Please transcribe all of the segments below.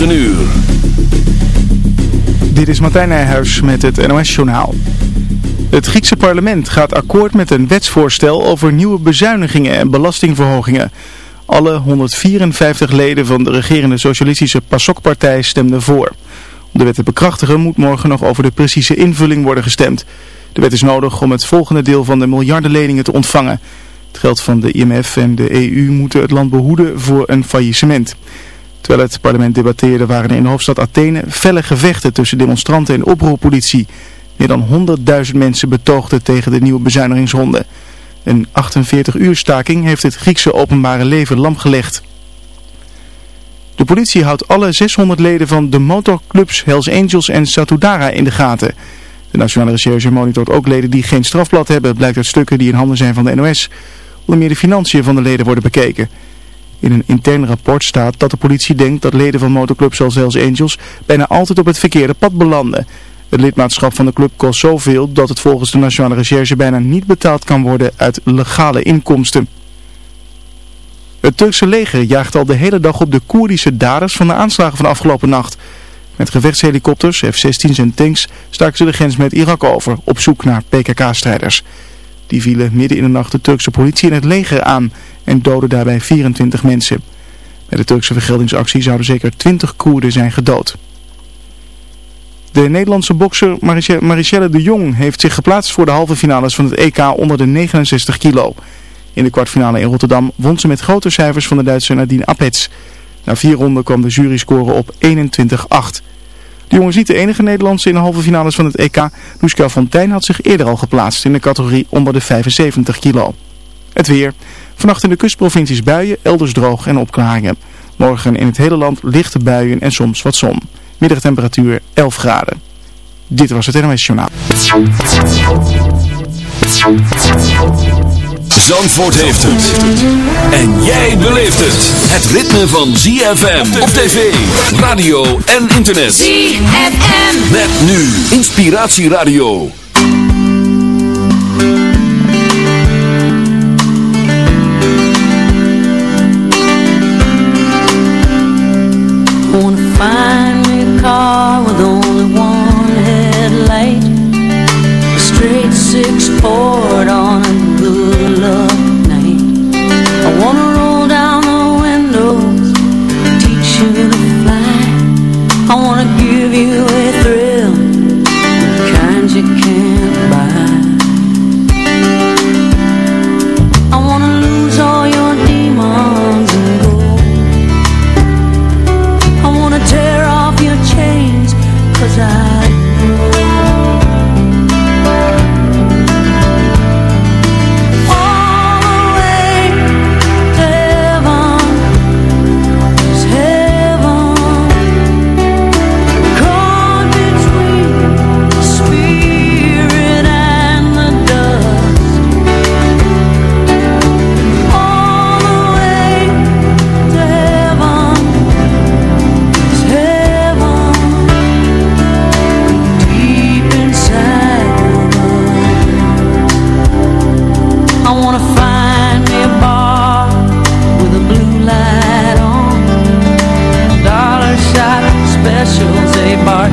9 uur. Dit is Martijn Nijhuis met het NOS-journaal. Het Griekse parlement gaat akkoord met een wetsvoorstel over nieuwe bezuinigingen en belastingverhogingen. Alle 154 leden van de regerende socialistische PASOK-partij stemden voor. Om de wet te bekrachtigen moet morgen nog over de precieze invulling worden gestemd. De wet is nodig om het volgende deel van de miljardenleningen te ontvangen. Het geld van de IMF en de EU moeten het land behoeden voor een faillissement. Terwijl het parlement debatteerde waren in de hoofdstad Athene felle gevechten tussen demonstranten en oproerpolitie. Meer dan 100.000 mensen betoogden tegen de nieuwe bezuinigingsronde. Een 48-uur staking heeft het Griekse openbare leven lam gelegd. De politie houdt alle 600 leden van de motorclubs Hells Angels en Satudara in de gaten. De Nationale Recherche monitort ook leden die geen strafblad hebben, blijkt uit stukken die in handen zijn van de NOS. Onder meer de financiën van de leden worden bekeken. In een intern rapport staat dat de politie denkt dat leden van motorclubs zoals Hells Angels bijna altijd op het verkeerde pad belanden. Het lidmaatschap van de club kost zoveel dat het volgens de Nationale Recherche bijna niet betaald kan worden uit legale inkomsten. Het Turkse leger jaagt al de hele dag op de Koerdische daders van de aanslagen van afgelopen nacht. Met gevechtshelikopters, F-16's en tanks staken ze de grens met Irak over op zoek naar PKK-strijders. Die vielen midden in de nacht de Turkse politie en het leger aan en doden daarbij 24 mensen. Bij de Turkse vergeldingsactie zouden zeker 20 Koerden zijn gedood. De Nederlandse bokser Marichelle de Jong heeft zich geplaatst voor de halve finales van het EK onder de 69 kilo. In de kwartfinale in Rotterdam won ze met grote cijfers van de Duitse Nadine Apets. Na vier ronden kwam de jury score op 21-8. De jongen is niet de enige Nederlandse in de halve finales van het EK. Noeska Fontijn had zich eerder al geplaatst in de categorie onder de 75 kilo. Het weer. Vannacht in de kustprovincies buien, elders droog en opklaringen. Morgen in het hele land lichte buien en soms wat zon. Middagtemperatuur 11 graden. Dit was het NOS Journaal. Zandvoort heeft het. En jij beleeft het. Het ritme van ZFM op tv, radio en internet. ZFM. Met nu Inspiratieradio. Car with only one headlight. A straight six on a good luck night. I wanna roll down the windows Teach you to fly. I wanna give you a thrill The kind you can't specials, a bartender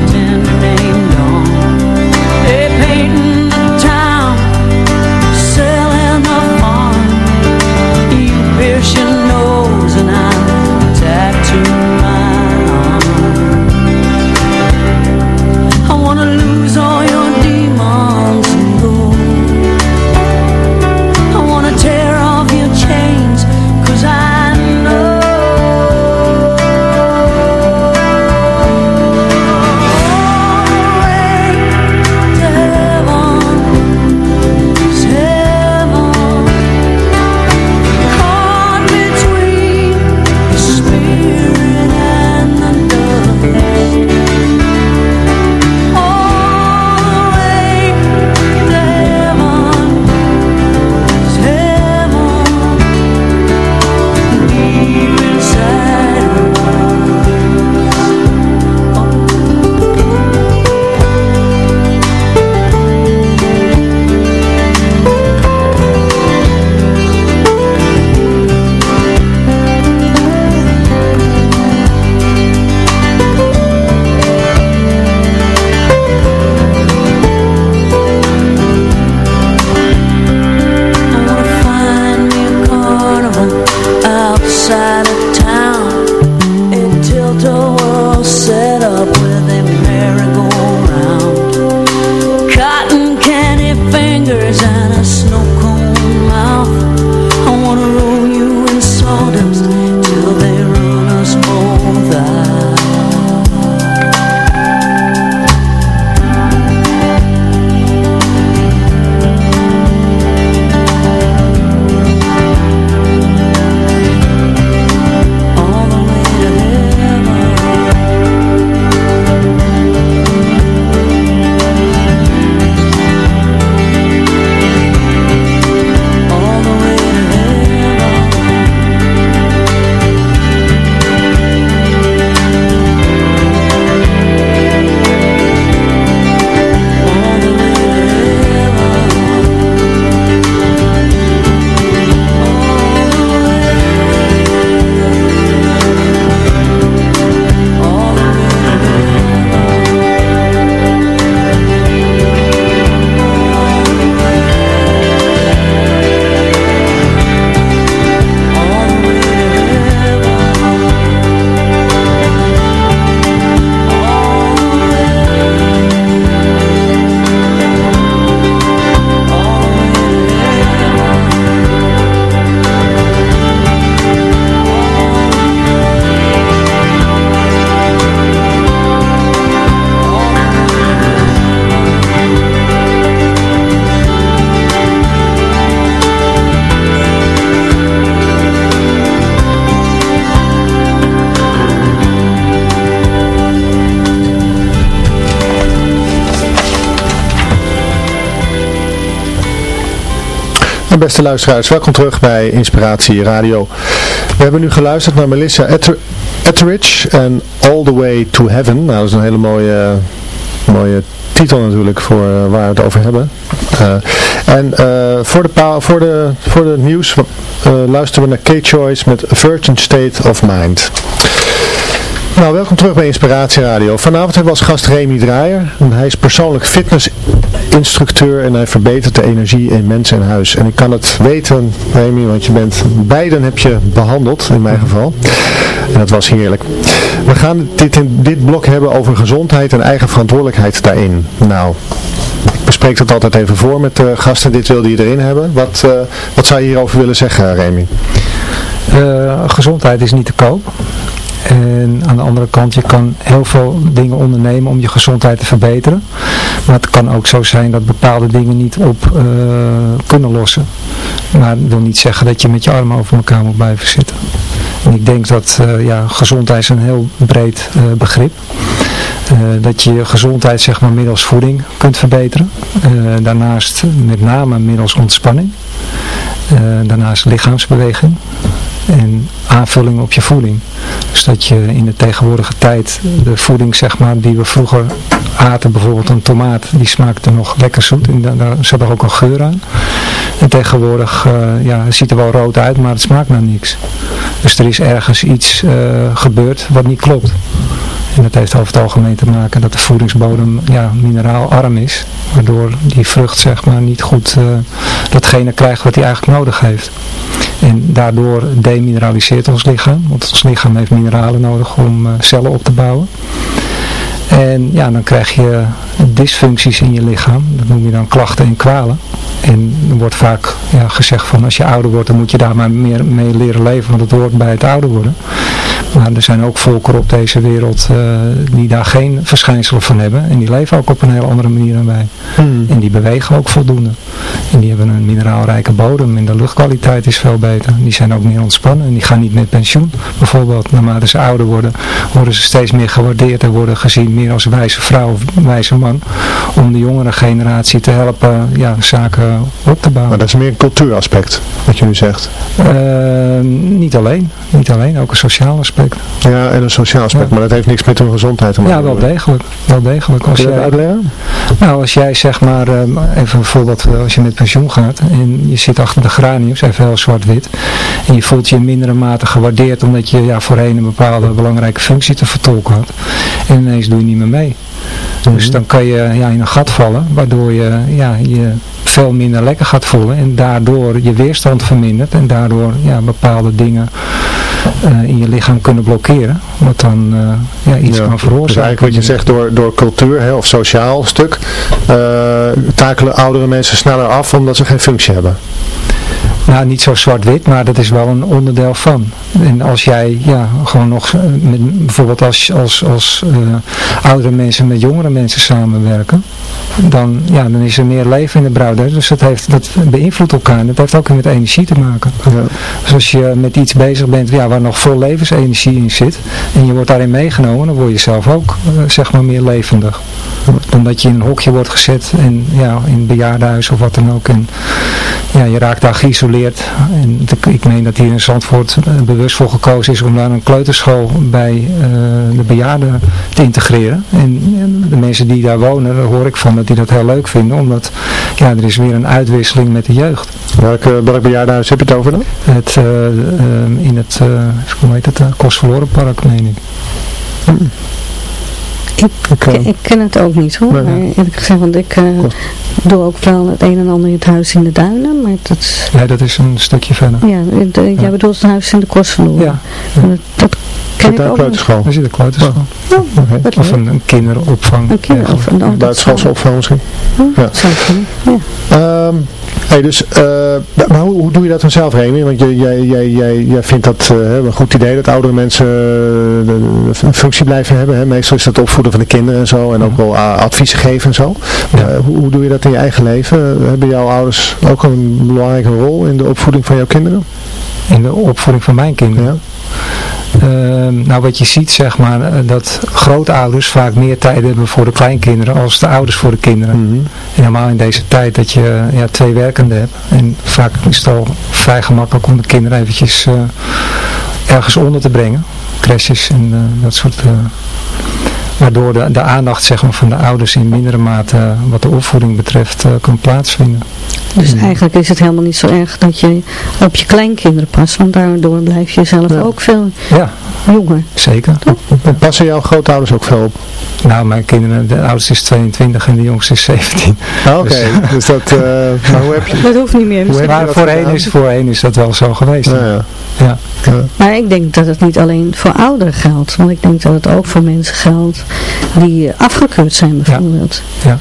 beste luisteraars, welkom terug bij Inspiratie Radio. We hebben nu geluisterd naar Melissa Etheridge en All the Way to Heaven. Nou, dat is een hele mooie, mooie titel natuurlijk voor uh, waar we het over hebben. Uh, en uh, voor, de voor, de, voor de nieuws luisteren we naar K-Choice met Virgin State of Mind. Nou, welkom terug bij Inspiratie Radio. Vanavond hebben we als gast Remy Draaier. Hij is persoonlijk fitnessinstructeur en hij verbetert de energie in mensen en huis. En ik kan het weten, Remy, want je bent, beiden heb je behandeld, in mijn geval. En dat was heerlijk. We gaan dit in dit blok hebben over gezondheid en eigen verantwoordelijkheid daarin. Nou, ik bespreek dat altijd even voor met de gasten. Dit wilde je erin hebben. Wat, uh, wat zou je hierover willen zeggen, Remy? Uh, gezondheid is niet te koop. En aan de andere kant, je kan heel veel dingen ondernemen om je gezondheid te verbeteren. Maar het kan ook zo zijn dat bepaalde dingen niet op uh, kunnen lossen. Maar dat wil niet zeggen dat je met je armen over elkaar moet blijven zitten. En ik denk dat uh, ja, gezondheid is een heel breed uh, begrip. dat je je gezondheid zeg maar middels voeding kunt verbeteren. daarnaast met name middels ontspanning. daarnaast lichaamsbeweging en aanvulling op je voeding. Dus dat je in de tegenwoordige tijd de voeding zeg maar die we vroeger aten, bijvoorbeeld een tomaat, die smaakte nog lekker zoet en daar zat er ook een geur aan. En tegenwoordig uh, ja, het ziet er wel rood uit, maar het smaakt naar niks. Dus er is ergens iets uh, gebeurd wat niet klopt. En dat heeft over het algemeen te maken dat de voedingsbodem ja, mineraalarm is. Waardoor die vrucht zeg maar niet goed uh, datgene krijgt wat hij eigenlijk nodig heeft. En daardoor demineraliseert ons lichaam. Want ons lichaam heeft mineralen nodig om uh, cellen op te bouwen. En ja, dan krijg je dysfuncties in je lichaam. Dat noem je dan klachten en kwalen. En er wordt vaak ja, gezegd van als je ouder wordt, dan moet je daar maar meer mee leren leven. Want het hoort bij het ouder worden. Maar er zijn ook volkeren op deze wereld uh, die daar geen verschijnselen van hebben. En die leven ook op een hele andere manier dan wij. Hmm. En die bewegen ook voldoende. En die hebben een mineraalrijke bodem en de luchtkwaliteit is veel beter. Die zijn ook meer ontspannen en die gaan niet met pensioen. Bijvoorbeeld, naarmate ze ouder worden, worden ze steeds meer gewaardeerd en worden gezien meer als wijze vrouw of wijze man. Om de jongere generatie te helpen ja, zaken op te bouwen. Maar dat is meer een cultuuraspect, wat je nu zegt. Uh, niet alleen. Niet alleen, ook een sociaal aspect. Ja, en een sociaal aspect, maar dat heeft niks met hun gezondheid te maken. Ja, wel degelijk. Wel degelijk. Als Kun je dat uitleggen? Nou, als jij zeg maar, ehm, even een voorbeeld, eh, als je met pensioen gaat en je zit achter de graniums, even heel zwart-wit, en je voelt je in mindere mate gewaardeerd omdat je ja, voorheen een bepaalde belangrijke functie te vertolken had. En ineens doe je niet meer mee. Dus dan kan je ja, in een gat vallen, waardoor je ja, je veel minder lekker gaat voelen en daardoor je weerstand vermindert en daardoor ja, bepaalde dingen in je lichaam kunnen blokkeren. Wat dan ja, iets kan veroorzaken. Dus eigenlijk wat je zegt, door, door cultuur hè, of sociaal stuk, takelen oudere mensen sneller af omdat ze geen functie hebben. Nou, niet zo zwart-wit, maar dat is wel een onderdeel van. En als jij ja, gewoon nog, eh, met, bijvoorbeeld als, als, als uh, oudere mensen met jongere mensen samenwerken, dan, ja, dan is er meer leven in de brouw. Dus dat, heeft, dat beïnvloedt elkaar. Dat heeft ook weer met energie te maken. Ja. Dus als je met iets bezig bent ja, waar nog vol levensenergie in zit, en je wordt daarin meegenomen, dan word je zelf ook uh, zeg maar meer levendig. Dan dat je in een hokje wordt gezet en ja, in een bejaardenhuis of wat dan ook. En ja, je raakt daar geïsoleerd en ik meen dat hier in Zandvoort eh, bewust voor gekozen is om daar een kleuterschool bij uh, de bejaarden te integreren. En, de mensen die daar wonen, daar hoor ik van dat die dat heel leuk vinden. Omdat ja, er is weer een uitwisseling met de jeugd. Welke, welk bejaardenhuis heb je het over dan? Het, uh, in het, hoe heet het, Kostverlorenpark meen ik. Hmm. Ik, ik, ken het ook niet hoor, eerlijk gezegd, want ik uh, doe ook wel het een en ander in het huis in de duinen, maar dat... Ja, dat is een stukje verder. Ja, de, jij bedoelt het huis in de Kostverloren. Ja. Dat, dat ken ik ook. Daar zit een kleuterschool. Oh. Okay. Of een, een, kinderopvang. Een kinderopvang. Een Duitse opvang misschien. Ja, zou kunnen, ja. Um, Hey, dus, uh, maar hoe, hoe, doe je dat dan zelf, Remy? Want jij, jij, jij, jij vindt dat uh, een goed idee dat oudere mensen uh, een functie blijven hebben. Hè? Meestal is dat opvoeden van de kinderen en zo. En ook wel adviezen geven en zo. Ja. Hoe, hoe, doe je dat in je eigen leven? Hebben jouw ouders ook een belangrijke rol in de opvoeding van jouw kinderen? In de opvoeding van mijn kinderen? Ja. Ehm, nou wat je ziet zeg maar eh, dat grootouders vaak meer tijd hebben voor de kleinkinderen als de ouders voor de kinderen. Mm -hmm. En helemaal in deze tijd dat je ja, twee werkenden hebt. En vaak is het al vrij gemakkelijk om de kinderen eventjes uh, ergens onder te brengen. Crashes en uh, dat soort waardoor de, de aandacht zeg maar, van de ouders in mindere mate wat de opvoeding betreft uh, kan plaatsvinden. Dus eigenlijk is het helemaal niet zo erg dat je op je kleinkinderen past, want daardoor blijf je zelf ook veel ja. jonger. Zeker. En passen jouw grootouders ook veel op? Nou, mijn kinderen, de oudste is 22 en de jongste is 17. Ah, oké, dus, dus dat, uh, maar hoe heb je... Dat hoeft niet meer. Maar voorheen is, voorheen is dat wel zo geweest. Ja, ja. ja. Maar ik denk dat het niet alleen voor ouderen geldt, want ik denk dat het ook voor mensen geldt die afgekeurd zijn bijvoorbeeld. Ja, ja.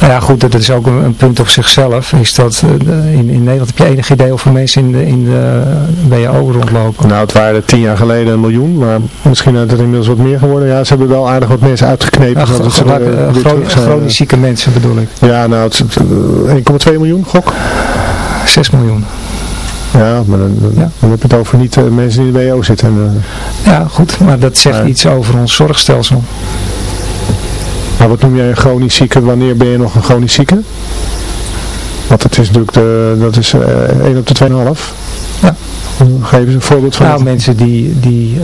Nou ja, goed, dat is ook een, een punt op zichzelf. Is dat uh, in, in Nederland heb je enig idee hoeveel mensen in de, in de WO rondlopen? Nou, het waren er tien jaar geleden een miljoen, maar misschien is het inmiddels wat meer geworden. Ja, ze hebben wel aardig wat mensen uitgeknepen. Ach, dat ze uh, chronisch zieke mensen bedoel ik. Ja, nou, 1,2 miljoen, gok? 6 miljoen. Ja, maar dan, dan, ja. dan heb je het over niet uh, mensen die in de WO zitten. En, uh, ja, goed, maar dat zegt maar, iets over ons zorgstelsel. Maar wat noem jij een chronisch zieke? Wanneer ben je nog een chronisch zieke? Want dat is natuurlijk de, dat is uh, 1 op de 2,5. Ja. Geef eens een voorbeeld van. Nou, mensen die, die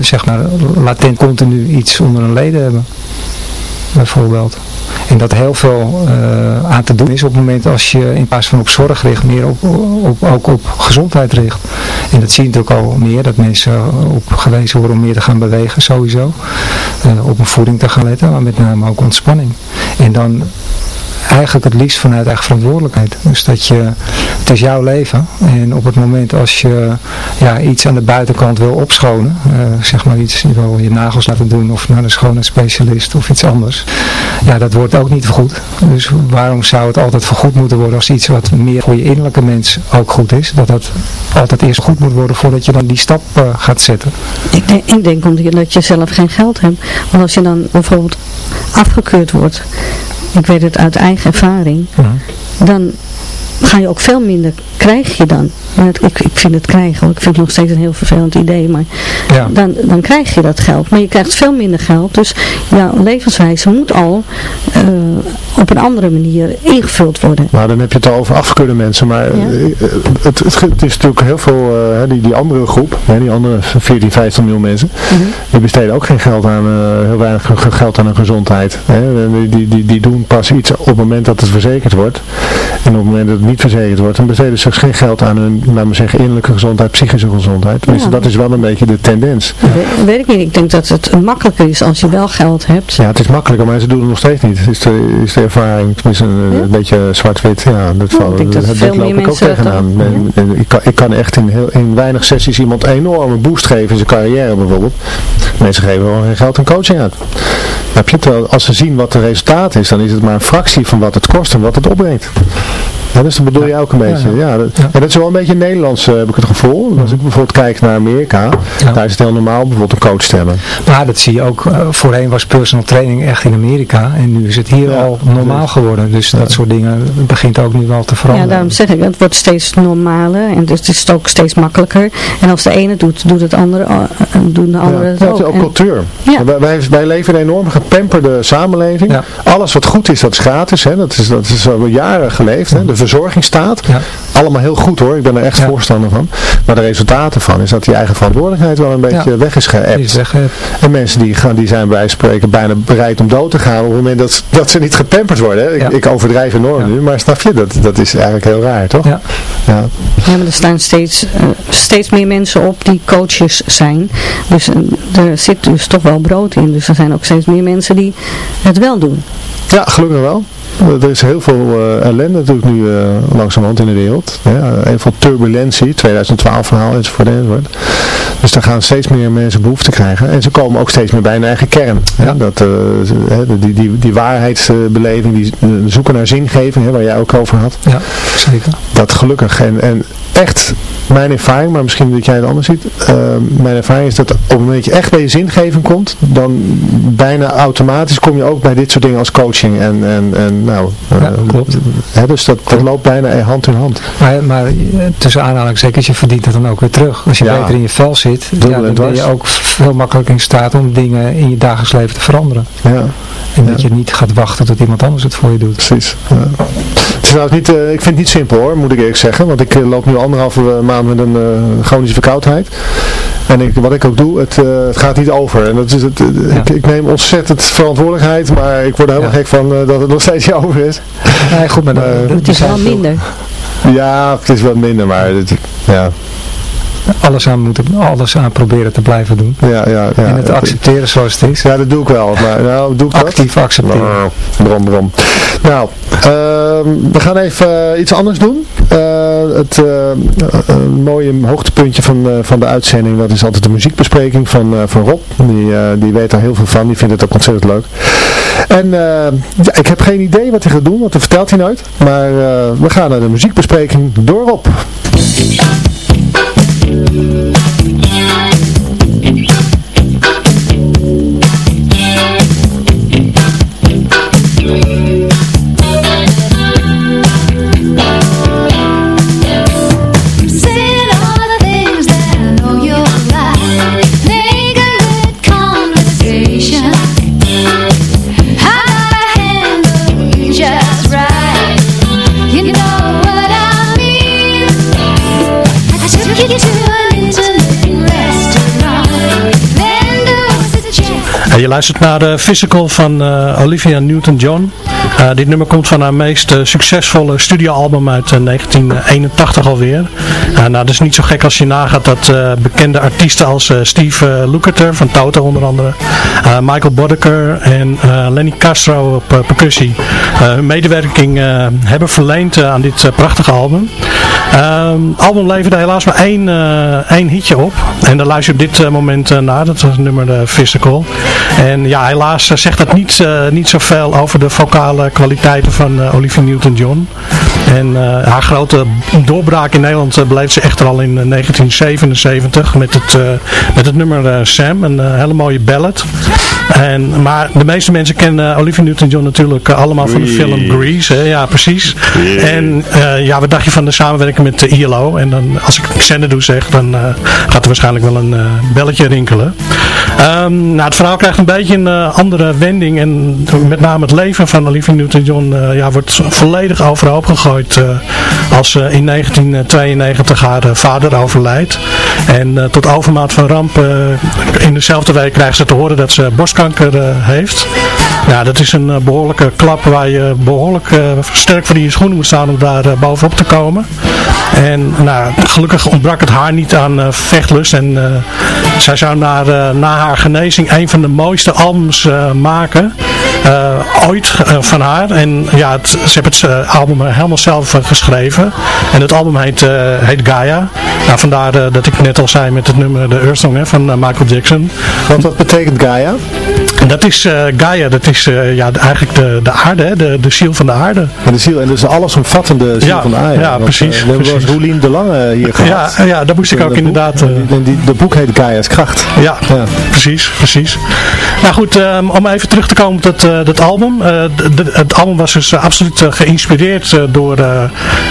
zeg maar latent continu iets onder hun leden hebben. Bijvoorbeeld. En dat heel veel uh, aan te doen is op het moment als je in plaats van op zorg richt, meer op, op, ook op gezondheid richt. En dat zie je natuurlijk al meer, dat mensen op gewezen worden om meer te gaan bewegen sowieso. Uh, op een voeding te gaan letten, maar met name ook ontspanning. En dan eigenlijk het liefst vanuit eigen verantwoordelijkheid. Dus dat je, het is jouw leven en op het moment als je ja, iets aan de buitenkant wil opschonen, uh, zeg maar iets, je wil je nagels laten doen of naar een schoonheidsspecialist of iets anders, ja dat wordt ook niet vergoed. Dus waarom zou het altijd vergoed moeten worden als iets wat meer voor je innerlijke mens ook goed is, dat dat altijd eerst goed moet worden voordat je dan die stap uh, gaat zetten. Ik denk, ik denk omdat je zelf geen geld hebt, want als je dan bijvoorbeeld afgekeurd wordt ik weet het uit eigen ervaring, ja. dan ga je ook veel minder, krijg je dan. Ik, ik vind het krijgen, ik vind het nog steeds een heel vervelend idee, maar ja. dan, dan krijg je dat geld. Maar je krijgt veel minder geld, dus jouw levenswijze moet al uh, op een andere manier ingevuld worden. Maar dan heb je het al over afgekeurde mensen, maar ja. het, het, het, is natuurlijk heel veel, uh, die, die andere groep, hè, die andere 14, 15 miljoen mensen, uh -huh. die besteden ook geen geld aan, heel weinig geld aan hun gezondheid. Hè. Die, die, die doen pas iets op het moment dat het verzekerd wordt. En op het moment dat het niet verzekerd wordt, dan besteden ze geen geld aan hun, laten we zeggen, innerlijke gezondheid, psychische gezondheid. Tenminste, dat is wel een beetje de tendens. weet, weet ik niet. Ik denk dat het makkelijker is als je wel geld hebt. Ja, het is makkelijker, maar ze doen het nog steeds niet. Is de, is de ervaring, tenminste een, beetje zwart-wit. Ja, dat, Ja, ik dat dat, veel dat loop ik ook tegenaan. dan- Ik kan, ik kan echt in, heel, in weinig sessies iemand een enorme boost geven in zijn carrière bijvoorbeeld. Mensen geven gewoon geen geld aan coaching uit. Heb je, als ze zien wat het resultaat is, dan is het maar een fractie van wat het kost en wat het opbrengt. Ja, dus dat bedoel je ook een beetje. Ja, dat, Ja. En dat is wel een beetje Nederlands, eh, heb ik het gevoel. Als ik bijvoorbeeld kijk naar Amerika, Ja. daar is het heel normaal bijvoorbeeld een coach te hebben. Maar dat zie je ook, eh, voorheen was personal training echt in Amerika en nu is het hier Ja, al normaal dus- geworden. Dus dat soort dingen begint ook nu wel te Ja, veranderen. daarom zeg ik, het wordt steeds normaler en dus het is ook steeds makkelijker. En als de ene het doet, doet het andere, eh, doen de andere Ja, het dat ook. is ook En- cultuur. Ja. Wij, wij, wij leven in een enorm gepamperde samenleving. Ja. Alles wat goed is, dat is gratis. Hè. Dat, is, dat is al jaren geleefd. Hè. De verzorgingsstaat. Ja. Allemaal heel goed hoor. Ik ben er echt Ja. voorstander van. Maar de resultaten van is dat die eigen verantwoordelijkheid wel een beetje Ja. weg is geëpt. zeggen, En mensen die, gaan, die zijn bij spreken bijna bereid om dood te gaan op het moment dat, dat ze niet gepamperd worden. Hè. Ik, Ja. ik overdrijf enorm Ja. nu, maar snap je? Dat, dat is eigenlijk heel raar, toch? ja, Ja. Ja, maar er staan steeds, eh, steeds meer mensen op die coaches zijn. Dus eh, er zit dus toch wel brood in. Dus er zijn ook steeds meer mensen die het wel doen. Ja, gelukkig wel. Er is heel veel eh, ellende natuurlijk nu langzamerhand in de wereld. Ja, heel veel turbulentie, 2012 verhaal enzovoort enzovoort. Dus daar gaan steeds meer mensen behoefte krijgen. En ze komen ook steeds meer bij hun eigen kern. Hè? Ja. Dat, eh, die, die, die waarheidsbeleving, die eh, zoeken naar zingeving, hè, waar jij ook over had. ja, zeker. Dat gelukkig. En, en echt, mijn ervaring, maar misschien dat jij het anders ziet. eh, mijn ervaring is dat op het moment dat je echt bij je zingeving komt, dan bijna automatisch kom je ook bij dit soort dingen als coaching. En, en, en nou, eh, Ja, klopt. Hè, dus dat, dat loopt bijna hand in hand. Maar, maar eh, tussen aanhalingstekens, je verdient het dan ook weer terug. Als je Ja. beter in je vel zit, ja, dan ben je ook veel makkelijker in staat om dingen in je dagelijks leven te veranderen. Ja, En dat je niet gaat wachten tot iemand anders het voor je doet. precies. Het is trouwens niet, ik vind het niet simpel hoor, moet ik eerlijk zeggen. Want ik loop nu anderhalve eh, met een eh, chronische verkoudheid. En ik, wat ik ook doe, het, eh, het gaat niet over. En dat is het, eh, Ja. ik, ik neem ontzettend verantwoordelijkheid, maar ik word er helemaal Ja. gek van eh, dat het nog steeds niet over is. Nee, goed, maar Maar- Het is wel minder. Ja, het is wat minder, maar het, ja, Alles aan, moeten, alles aan proberen te blijven doen. ja, ja. ja en het accepteren zoals het is. Ja, dat doe ik wel. Maar nou, doe ik dat? Actief accepteren. Nou, Brom, brom. Nou, ehm, we gaan even eh, iets anders doen. Eh, het eh, mooie hoogtepuntje van, van de uitzending, dat is altijd de muziekbespreking van, van Rob. Die, die weet daar heel veel van, die vindt het ook ontzettend leuk. En ja, ik heb geen idee wat hij gaat doen, want dat vertelt hij nooit. Maar we gaan naar de muziekbespreking door Rob. Je luistert naar de Physical van eh, Olivia Newton-John. Eh, dit nummer komt van haar meest eh, succesvolle studioalbum uit eh, 1981 alweer. Eh, nou, dat is niet zo gek als je nagaat dat bekende artiesten als Steve Lukather van Toto onder andere, Michael Boddicker en Lenny Castro op percussie hun medewerking hebben verleend aan dit prachtige album. Ehm album leverde helaas maar één, één hitje op. En daar luister je op dit moment naar. Dat is het nummer de Physical. En ja, helaas zegt dat niet, niet zoveel over de vocale kwaliteiten van eh, Olivia Newton-John. En eh, haar grote doorbraak in Nederland eh, beleefde ze echter al in eh, 1977 met het, eh, met het nummer eh, Sam. Een eh, hele mooie ballad. En, maar de meeste mensen kennen eh, Olivia Newton-John natuurlijk eh, allemaal van de film Grease. Hè? Ja, precies. En eh, ja, wat dacht je van de samenwerking met de ILO? En dan, als ik Xanadu zeg, dan eh, gaat er waarschijnlijk wel een eh, belletje rinkelen. Ehm, nou, het verhaal krijgt een beetje een eh, andere wending. En met name het leven van Olivia Newton-John eh, ja, wordt volledig overhoop gegooid voltooid als in 1992 haar vader overlijdt. En tot overmaat van ramp in dezelfde week krijgt ze te horen dat ze borstkanker heeft. Ja, dat is een behoorlijke klap waar je behoorlijk sterk voor die schoenen moet staan om daar bovenop te komen. En nou, gelukkig ontbrak het haar niet aan vechtlust en zij zou naar, na haar genezing een van de mooiste albums maken. ooit van haar. En ja, het, ze hebben het album helemaal zelf geschreven. En het album heet, heet Gaia. Nou, vandaar dat ik net al zei met het nummer de Earth Song hè, van Michael Jackson. Want wat betekent Gaia? Dat is uh, Gaia, dat is uh, ja, eigenlijk de, de aarde, hè, de, de ziel van de aarde. En de ziel, en dus allesomvattende ziel ja, van de aarde. Ja, Want, precies. Uh, we hebben precies. Roelien de Lange hier gehad. Ja, ja daar moest ik ook de inderdaad... En die, de boek heet Gaia's Kracht. Ja, ja, precies, precies. Nou goed, um, om even terug te komen op dat, dat album. De, het album was dus absoluut geïnspireerd door,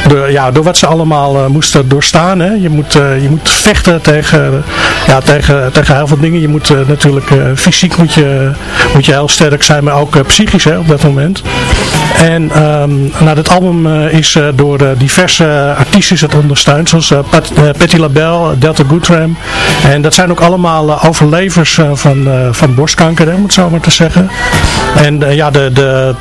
door, ja, door wat ze allemaal moesten doorstaan. Hè. Je, moet, je moet vechten tegen, ja, tegen, tegen heel veel dingen. Je moet natuurlijk fysiek moet je, moet je heel sterk zijn, maar ook uh, psychisch hè, op dat moment. En um, nou, dit album uh, is uh, door diverse artiesten het ondersteund, zoals Pat, Patti LaBelle, Delta Goodram. En dat zijn ook allemaal overlevers van, van borstkanker, hè, om het zo maar te zeggen. En ja, de... de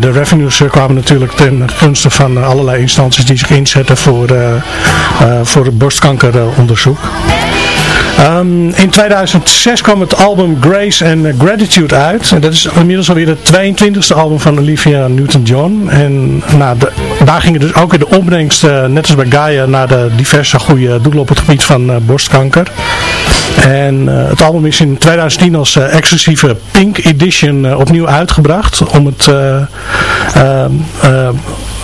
de revenues kwamen natuurlijk ten gunste van allerlei instanties die zich inzetten voor, uh, voor borstkankeronderzoek. Um, in 2006 kwam het album Grace and Gratitude uit. En dat is inmiddels alweer het 22e album van Olivia Newton-John. En nou, de, daar gingen dus ook in de opbrengst, uh, net als bij Gaia, naar de diverse goede doelen op het gebied van uh, borstkanker. En uh, het album is in 2010 als exclusieve Pink Edition opnieuw uitgebracht. Om het...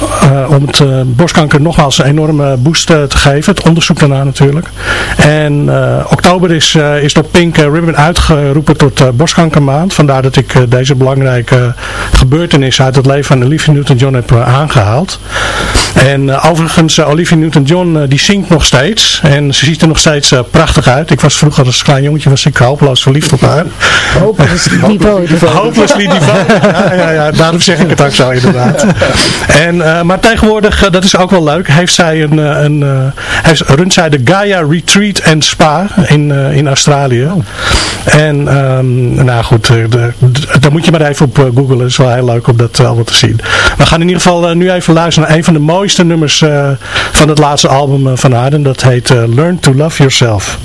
Uh, om het uh, borstkanker nogmaals een enorme boost uh, te geven. Het onderzoek daarna natuurlijk. En oktober is, is door Pink Ribbon uitgeroepen tot borstkankermaand. Vandaar dat ik deze belangrijke gebeurtenis uit het leven van Olivia Newton-John heb aangehaald. En overigens, Olivia Newton-John die zingt nog steeds. En ze ziet er nog steeds prachtig uit. Ik was vroeger als klein jongetje was ik hopeloos verliefd op haar. Hopeless niveau. Hopeless niveau. ja, ja, ja, daarom zeg ik het ook zo inderdaad. En uh, maar tegenwoordig, uh, dat is ook wel leuk, heeft zij een, een uh, heeft, runt zij de Gaia Retreat and Spa in, in Australië. Oh. En um, nou goed, daar moet je maar even op googlen. Het is wel heel leuk om dat allemaal te zien. We gaan in ieder geval nu even luisteren naar een van de mooiste nummers van het laatste album van haar. En dat heet Learn to Love Yourself.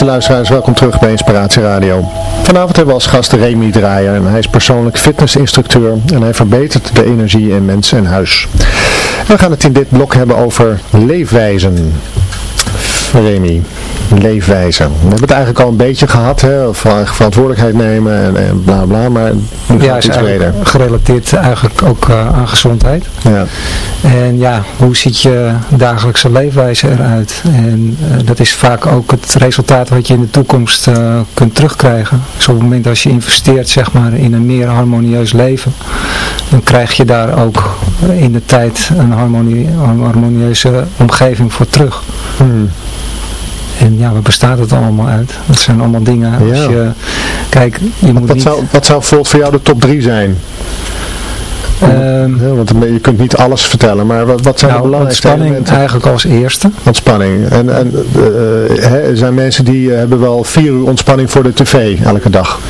Beste luisteraars, welkom terug bij Inspiratie Radio. Vanavond hebben we als gast Remy Draaier en hij is persoonlijk fitnessinstructeur en hij verbetert de energie in mens en huis. we gaan het in dit blok hebben over leefwijzen. Remy, leefwijze. We hebben het eigenlijk al een beetje gehad, hè, of verantwoordelijkheid nemen en, en bla bla, maar nu Ja, gaat het iets breder. eigenlijk gerelateerd eigenlijk ook eh, aan gezondheid. Ja. En ja, hoe ziet je dagelijkse leefwijze eruit? En eh, dat is vaak ook het resultaat wat je in de toekomst eh, kunt terugkrijgen. Dus op het moment als je investeert zeg maar, in een meer harmonieus leven, dan krijg je daar ook in de tijd een harmonie, een harmonieuze omgeving voor terug. Hmm. En ja, waar bestaat het allemaal uit? Dat zijn allemaal dingen. Als Ja. je, kijk, je moet Wat niet... zou, wat zou bijvoorbeeld voor jou de top 3 zijn? Ehm, Ja, want je kunt niet alles vertellen, maar wat, wat zijn de nou, belangrijkste ontspanning elementen? eigenlijk als eerste. Ontspanning. En, en eh, er zijn mensen die eh, hebben wel vier uur ontspanning voor de tv elke dag.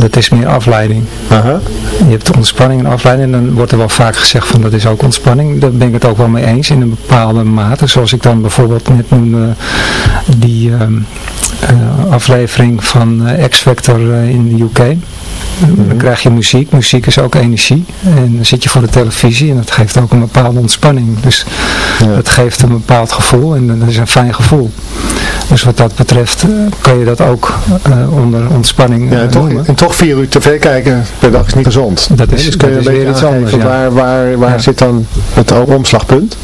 Dat is meer afleiding. Aha. Je hebt ontspanning en afleiding en dan wordt er wel vaak gezegd van dat is ook ontspanning. Daar ben ik het ook wel mee eens in een bepaalde mate. Zoals ik dan bijvoorbeeld net noemde die ehm, eh, aflevering van eh, X-Factor eh, in de UK. Dan krijg je muziek. Muziek is ook energie. En dan zit je voor de televisie en dat geeft ook een bepaalde ontspanning. Dus Ja. dat geeft een bepaald gevoel en dat is een fijn gevoel. Dus wat dat betreft eh, kan je dat ook eh, onder ontspanning Ja, eh, en, toch, en toch vier uur tv kijken per dag is niet gezond. Dat is- dus kun je dat een is beetje weer iets anders, ja. waar, waar, waar Ja. zit dan het omslagpunt?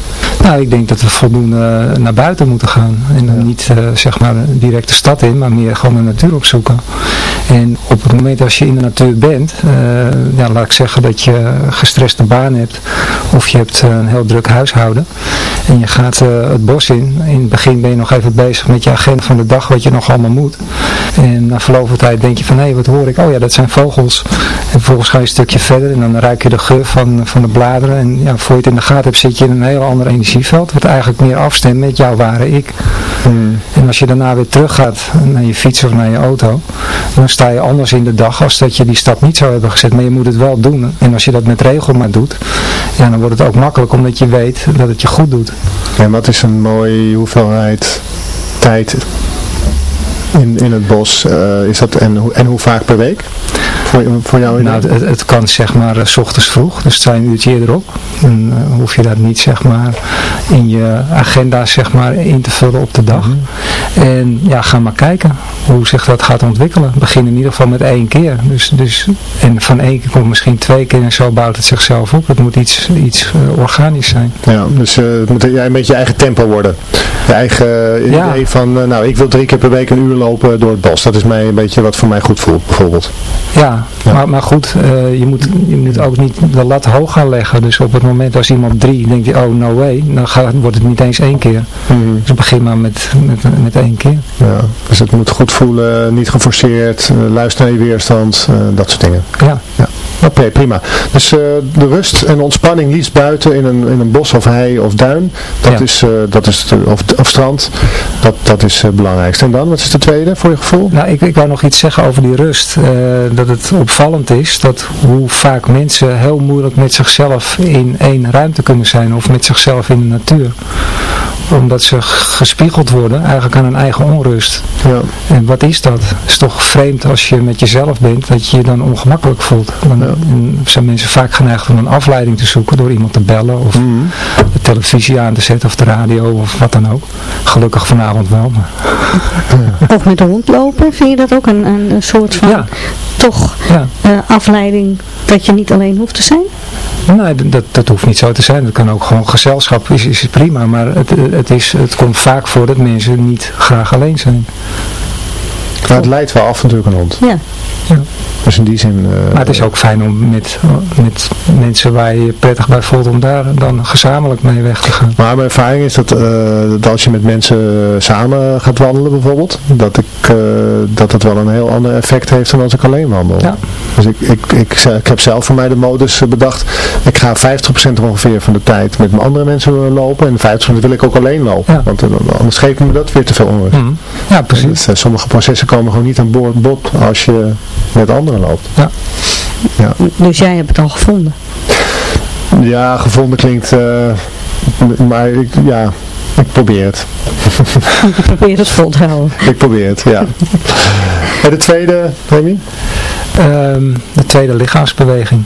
Nou, ik denk dat we voldoende naar buiten moeten gaan. En dan niet eh, zeg maar direct de stad in, maar meer gewoon de natuur opzoeken. En op het moment als je in de natuur bent, eh, ja, laat ik zeggen dat je een gestreste baan hebt. Of je hebt eh, een heel druk huishouden. En je gaat eh, het bos in. In het begin ben je nog even bezig met je agenda van de dag, wat je nog allemaal moet. En na verloop van tijd denk je van, hé, wat hoor ik? Oh ja, dat zijn vogels. En vervolgens ga je een stukje verder en dan ruik je de geur van, van de bladeren. En ja, voor je het in de gaten hebt, zit je in een heel ander energieveld. Wat eigenlijk meer afstemt met jouw ware ik. En als je daarna weer terug gaat naar je fiets of naar je auto, dan sta je anders in de dag als dat je die stap niet zou hebben gezet. Maar je moet het wel doen. En als je dat met regelmaat doet, ja, dan wordt het ook makkelijk omdat je weet dat het je goed doet. En wat is een mooie hoeveelheid tijd in, in het bos? eh, is dat, en, hoe- en hoe vaak per week? Voor, voor jou? Nou, het, het kan zeg maar eh, s ochtends vroeg, dus sta je een uurtje eerder op. Dan eh, hoef je dat niet zeg maar in je agenda zeg maar in te vullen op de dag. En ja, ga maar kijken hoe zich dat gaat ontwikkelen. Begin in ieder geval met één keer. Dus, dus, en van één keer komt misschien twee keer en zo bouwt het zichzelf op. Het moet iets, iets organisch zijn. Ja, dus het moet jij een beetje je eigen tempo worden. Je eigen Ja. idee van, nou ik wil drie keer per week een uur lopen door het bos. Dat is mij een beetje wat voor mij goed voelt, bijvoorbeeld. Ja, Ja. Maar, maar goed, eh, je, moet, je moet ook niet de lat hoog gaan leggen. Dus op het moment als iemand drie denkt, hij, oh no way, dan gaat, wordt het niet eens één keer. Dus begin maar met, met, met één keer. Ja, dus het moet goed voelen, niet geforceerd, eh, luister naar je weerstand, eh, dat soort dingen. Ja. Ja. Oké, prima. Dus eh, de rust en ontspanning liefst buiten in een, in een bos of hei of duin, dat Ja. is, eh, dat is de, of, of strand, dat, dat is het belangrijkste. En dan, wat is de tweede voor je gevoel? Nou, ik, ik wou nog iets zeggen over die rust. eh, dat het opvallend is dat hoe vaak mensen heel moeilijk met zichzelf in één ruimte kunnen zijn of met zichzelf in de natuur. Omdat ze gespiegeld worden eigenlijk aan hun eigen onrust. Ja. En wat is dat? Het is toch vreemd als je met jezelf bent, dat je je dan ongemakkelijk voelt. Dan Ja. En zijn mensen vaak geneigd om een afleiding te zoeken door iemand te bellen of Mhm. de televisie aan te zetten of de radio of wat dan ook. Gelukkig vanavond wel. Maar... Of met de hond lopen, vind je dat ook een, een, soort van, Ja, toch, ja. eh, afleiding dat je niet alleen hoeft te zijn? Nee, dat, dat hoeft niet zo te zijn. Dat kan ook gewoon gezelschap, is, is prima. Maar het, het, is, het komt vaak voor dat mensen niet graag alleen zijn. Maar het leidt wel af natuurlijk een hond. Ja. Dus in die zin... eh, Maar het is ook fijn om met, met mensen waar je je prettig bij voelt, om daar dan gezamenlijk mee weg te gaan. Maar mijn ervaring is dat, eh, dat als je met mensen samen gaat wandelen bijvoorbeeld, dat, ik, eh, dat het wel een heel ander effect heeft dan als ik alleen wandel. Ja. Dus ik, ik, ik, ik heb zelf voor mij de modus eh, bedacht, ik ga 50% ongeveer van de tijd met andere mensen lopen en 50% wil ik ook alleen lopen. Ja. Want eh, anders geeft me dat weer te veel onrust. Mhm. Ja, precies. Dus, eh, sommige processen komen gewoon niet aan boord bod als je met anderen loopt. Ja. Ja. Dus jij hebt het al gevonden. Ja, gevonden klinkt, eh, maar ik, ja, ik probeer het. Probeer het vol te houden. Ik probeer het, ja. En de tweede, Remy? Ehm, de tweede lichaamsbeweging.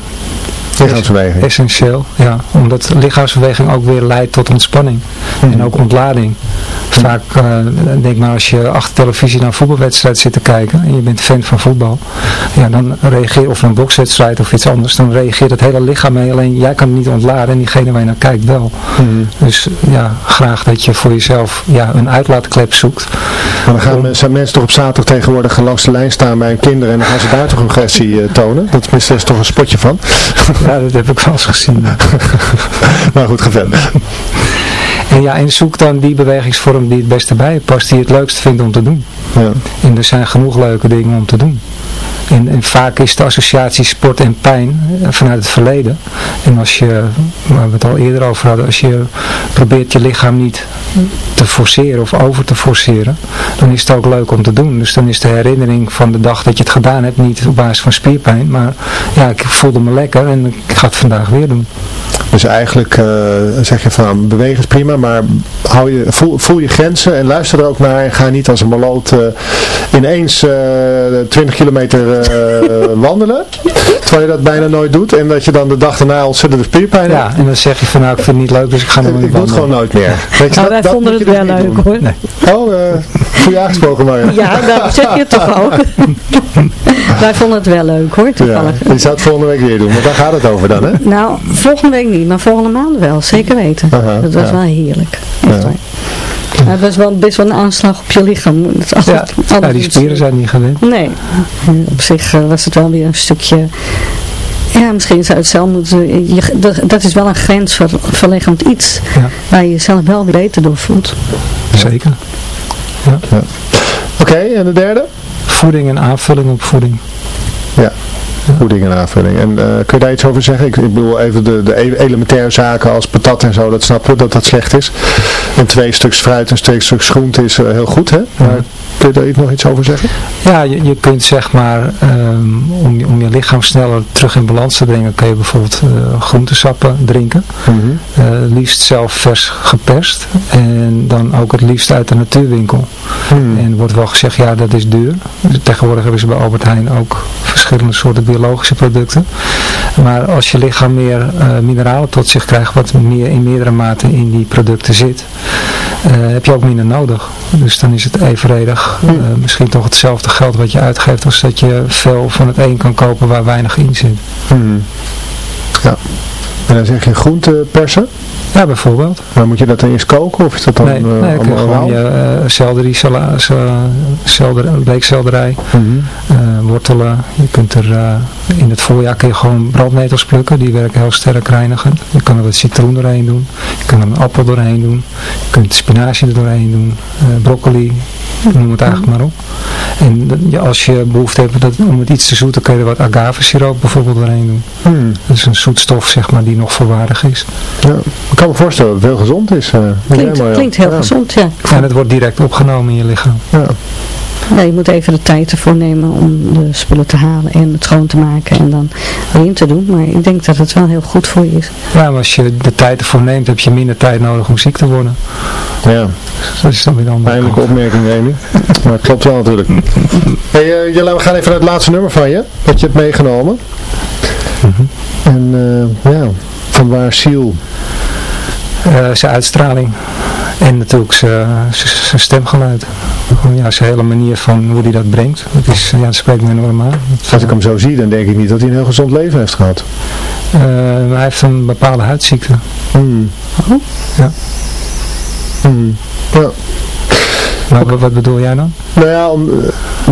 Lichaamsbeweging. Essentieel, ja. Omdat lichaamsbeweging ook weer leidt tot ontspanning. En ook ontlading. Vaak, eh, denk maar als je achter televisie naar een voetbalwedstrijd zit te kijken en je bent fan van voetbal, ja, dan reageer of een bokswedstrijd of iets anders, dan reageert het hele lichaam mee. Alleen jij kan het niet ontladen en diegene waar je naar kijkt wel. Dus ja, graag dat je voor jezelf ja, een uitlaatklep zoekt. Maar dan gaan, zijn mensen toch op zaterdag tegenwoordig langs de lijn staan bij hun kinderen en dan gaan ze daar toch agressie eh, tonen? Dat is toch een spotje van. Ja, dat heb ik wel eens gezien. maar goed, ga verder. En ja, en zoek dan die bewegingsvorm die het beste bij past, die je het leukst vindt om te doen. Ja. En er zijn genoeg leuke dingen om te doen. En, vaak is de associatie sport en pijn eh, vanuit het verleden. En als je, waar we het al eerder over hadden, als je probeert je lichaam niet te forceren of over te forceren, dan is het ook leuk om te doen. Dus dan is de herinnering van de dag dat je het gedaan hebt niet op basis van spierpijn, maar ja, ik voelde me lekker en ik ga het vandaag weer doen. Dus eigenlijk eh, zeg je van bewegen is prima, maar hou je, voel, je grenzen en luister er ook naar en ga niet als een maloot eh, ineens eh 20 kilometer eh, wandelen, terwijl je dat bijna nooit doet en dat je dan de dag daarna ontzettende spierpijn hebt. Ja, en dan zeg je van nou ik vind het niet leuk, dus ik ga nog Ik niet doe het wandelen. gewoon nooit meer. Weet je, Nou, dat- wij dat vonden het wel dus niet leuk doen. hoor. Oh, eh voor je aangesproken Marja. Ja, daar zeg je het toch ook. wij vonden het wel leuk hoor, Ja, toevallig. je zou het volgende week weer doen, want daar gaat het over dan, hè? Nou, volgende week niet, maar volgende maand wel, zeker weten. Aha, dat was ja. wel heerlijk. Echt Ja. waar. Het was wel best wel een aanslag op je lichaam. Dat is Ja, altijd- altijd ja, die iets- spieren zijn niet gewend. Nee, op zich eh, was het wel weer een stukje... Ja, misschien zou het zelf moeten... Je, dat, is wel een grensverleggend iets Ja. waar je jezelf wel weer beter door voelt. Zeker. Oké, en de derde? Voeding en aanvulling op voeding. Ja, voeding en aanvulling. En eh, kun je daar iets over zeggen? Ik, ik bedoel even de, de e- elementaire zaken als patat en zo, dat snappen we dat dat slecht is. En twee stuks fruit en twee stuks groente is eh, heel goed, hè? Maar kun je daar iets- nog iets over zeggen? Ja, je, je kunt zeg maar, ehm, om, je- om je lichaam sneller terug in balans te brengen, kun je bijvoorbeeld eh, groentesappen drinken. Eh, liefst zelf vers geperst. En dan ook het liefst uit de natuurwinkel. Hmm. En wordt wel gezegd, ja dat is duur. Tegenwoordig hebben ze bij Albert Heijn ook verschillende soorten biologische producten. Maar als je lichaam meer eh, mineralen tot zich krijgt, wat meer in meerdere mate in die producten zit, eh, heb je ook minder nodig. Dus dan is het evenredig eh, misschien toch hetzelfde geld wat je uitgeeft als dat je veel van het een kan kopen waar weinig in zit. Hmm. Ja. En dan zeg je groente persen. Ja, bijvoorbeeld. Maar moet je dat dan eerst koken of is dat dan Nee, eh, nee allemaal gewoon je uh, selderie, selder, bleekselderij, Mhm. eh, wortelen. Je kunt er eh, in het voorjaar kun je gewoon brandnetels plukken. Die werken heel sterk reinigend. Je kan er wat citroen doorheen doen. Je kan er een appel doorheen doen. Je kunt spinazie er doorheen doen. eh, broccoli. Noem het eigenlijk maar op. En ja, als je behoefte hebt dat, om het iets te zoeten, kun je er wat agavesiroop bijvoorbeeld doorheen doen. Hmm. Dat is een zoetstof zeg maar die nog volwaardig is. Ja. Ik kan me voorstellen dat het heel gezond is. eh. Klinkt, Ja, maar ja. klinkt heel Ja. gezond, ja. En het wordt direct opgenomen in je lichaam. Ja. Ja, je moet even de tijd ervoor nemen om de spullen te halen en het schoon te maken en dan erin te doen. Maar ik denk dat het wel heel goed voor je is. Ja, maar als je de tijd ervoor neemt, heb je minder tijd nodig om ziek te worden. ja. Dat is dan weer andere Pijnlijke opmerking, Remy. Maar het klopt wel natuurlijk. Hey, uh, Jelle, we gaan even naar het laatste nummer van je. Dat je hebt meegenomen. Mhm. En uh, ja, van waar ziel? Uh, zijn uitstraling. En natuurlijk zijn stemgeluid. Ja, zijn hele manier van hoe hij dat brengt. Dat, is, ja, dat spreekt me enorm aan. Als ik hem zo zie, dan denk ik niet dat hij een heel gezond leven heeft gehad. Uh, hij heeft een bepaalde huidziekte. Oh. Ja. Hmm. ja. Maar wat, wat bedoel jij dan? Nou ja, om,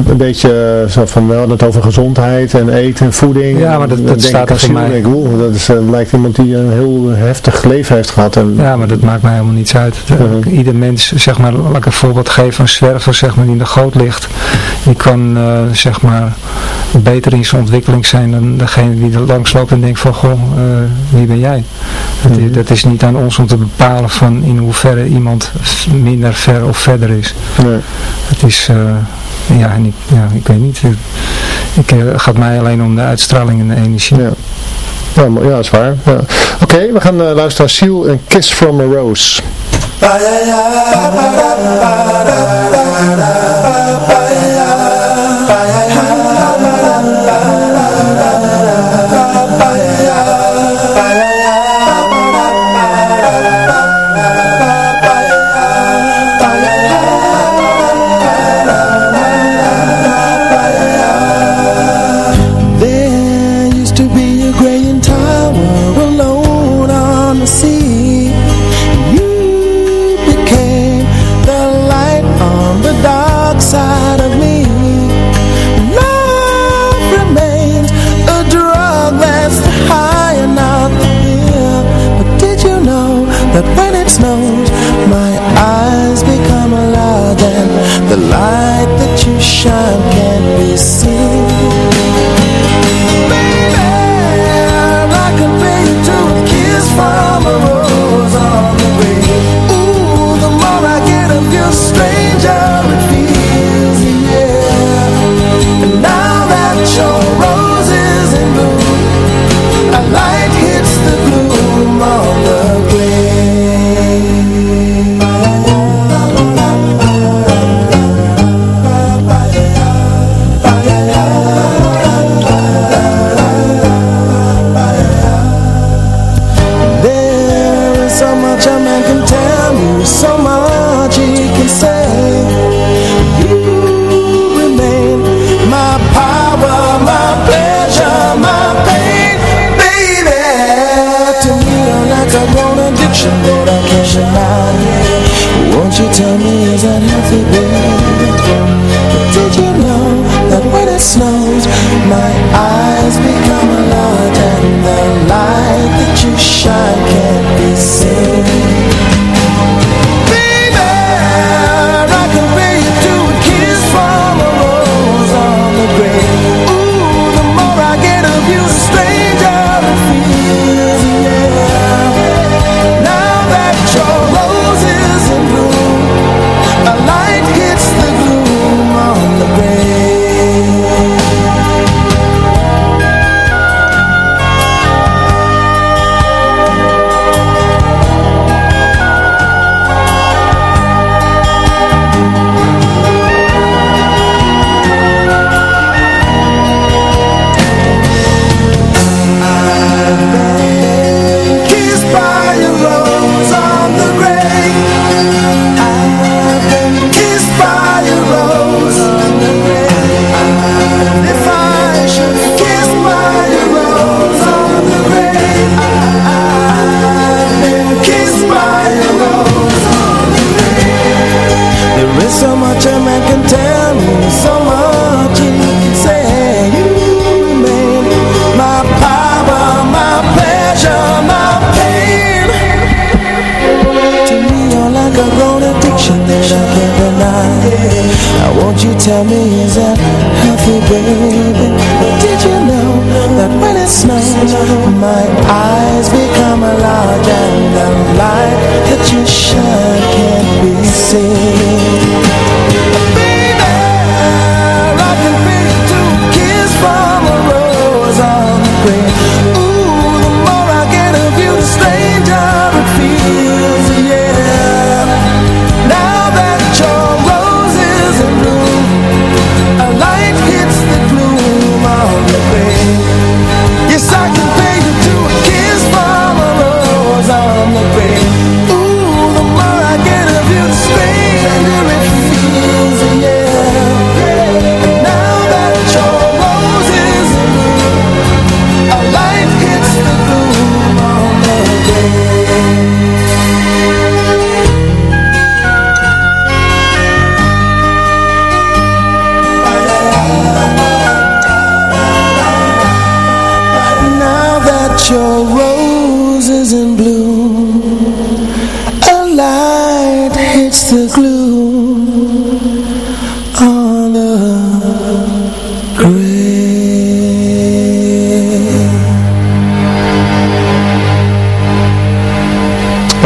een beetje zo van, we hadden het over gezondheid en eten en voeding. Ja, maar dat, dat staat er voor mij. Ik, oeh, dat is, uh, lijkt iemand die een heel heftig leven heeft gehad. En, ja, maar dat maakt mij helemaal niets uit. Uh -huh. Ieder mens, zeg maar, laat ik een voorbeeld geven, een zwerver zeg maar, die in de goot ligt, die kan uh, zeg maar beter in zijn ontwikkeling zijn dan degene die er langs loopt en denkt van, goh, wie ben jij? Dat, Mhm. dat is niet aan ons om te bepalen van in hoeverre iemand minder ver of verder is. Nee. Het is, ja, ik, ja, ik weet niet. Ik, uh, het gaat mij alleen om de uitstraling en de energie. Ja, ja, ja dat is waar. Ja. Oké, okay, we gaan uh, luisteren naar Seal en Kiss from a Rose.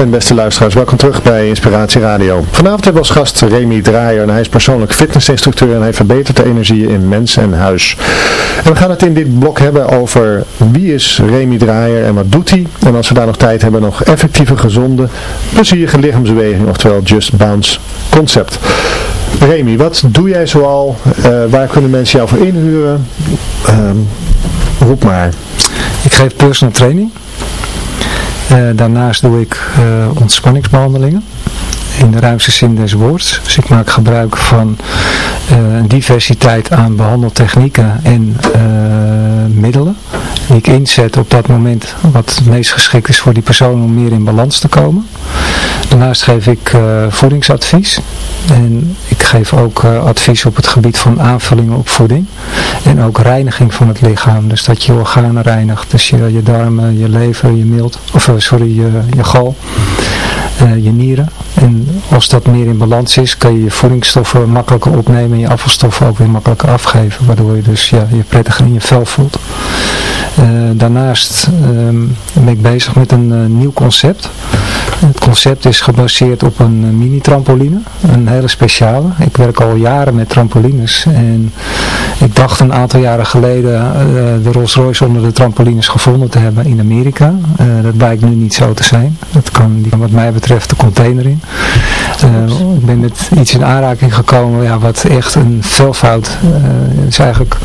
En beste luisteraars, welkom terug bij Inspiratie Radio. Vanavond hebben we als gast Remy Draaier en hij is persoonlijk fitnessinstructeur en hij verbetert de energie in mens en huis. En we gaan het in dit blok hebben over wie is Remy Draaier en wat doet hij. En als we daar nog tijd hebben, nog effectieve, gezonde, plezierige lichaamsbeweging, oftewel Just Bounce concept. Remy, wat doe jij zoal? Uh, waar kunnen mensen jou voor inhuren? Ehm, roep maar. Ik geef personal training. Uh, daarnaast doe ik uh, ontspanningsbehandelingen in de ruimste zin des woords. Dus ik maak gebruik van uh, een diversiteit aan behandeltechnieken en middelen die ik inzet op dat moment wat het meest geschikt is voor die persoon om meer in balans te komen. Daarnaast geef ik voedingsadvies en ik geef ook advies op het gebied van aanvullingen op voeding en ook reiniging van het lichaam. Dus dat je organen reinigt, dus je, je darmen, je lever, je mild, of sorry, je, je gal, je nieren. En als dat meer in balans is, kan je je voedingsstoffen makkelijker opnemen en je afvalstoffen ook weer makkelijker afgeven. Waardoor je dus ja, je prettiger in je vel voelt. Daarnaast um, ben ik bezig met een nieuw concept. Het concept is gebaseerd op een mini-trampoline. Een hele speciale. Ik werk al jaren met trampolines. En ik dacht een aantal jaren geleden uh, de Rolls Royce onder de trampolines gevonden te hebben in Amerika. dat blijkt nu niet zo te zijn. Dat kan wat mij betreft de container in. Ik ben met iets in aanraking gekomen ja, wat echt een veelvoud is eigenlijk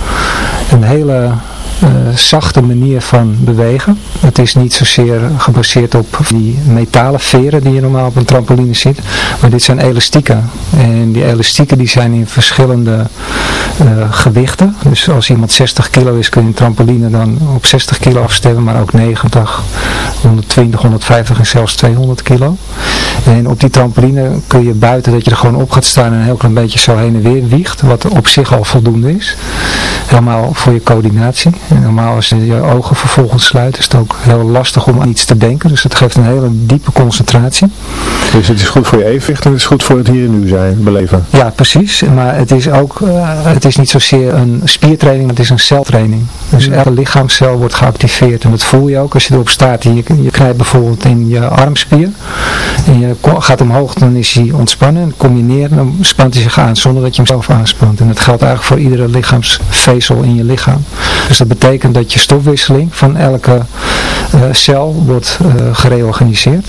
een hele uh, zachte manier van bewegen. Het is niet zozeer gebaseerd op die metalen veren die je normaal op een trampoline ziet. Maar dit zijn elastieken. En die elastieken die zijn in verschillende uh, gewichten. Dus als iemand 60 kilo is kun je een trampoline dan op 60 kilo afstellen. Maar ook 90, 120, 150 en zelfs 200 kilo. En op die trampoline kun je buiten dat je er gewoon op gaat staan en een heel klein beetje zo heen en weer wiegt. Wat op zich al voldoende is. Helemaal voor je coördinatie. En normaal als je je ogen vervolgens sluit is het ook heel lastig om aan iets te denken. Dus het geeft een hele diepe concentratie. Dus het is goed voor je evenwicht en het is goed voor het hier en nu zijn, beleven. Ja, precies. Maar het is ook, uh, het is niet zozeer een spiertraining, het is een celtraining. Dus elke lichaamscel wordt geactiveerd en dat voel je ook als je erop staat. En je, je knijpt bijvoorbeeld in je armspier en je gaat omhoog, dan is hij ontspannen. En kom je neer, dan spant hij zich aan zonder dat je hem zelf aanspant. En dat geldt eigenlijk voor iedere lichaamsvezel in je lichaam. Dus dat betekent dat je stofwisseling van elke uh, cel wordt uh, gereorganiseerd.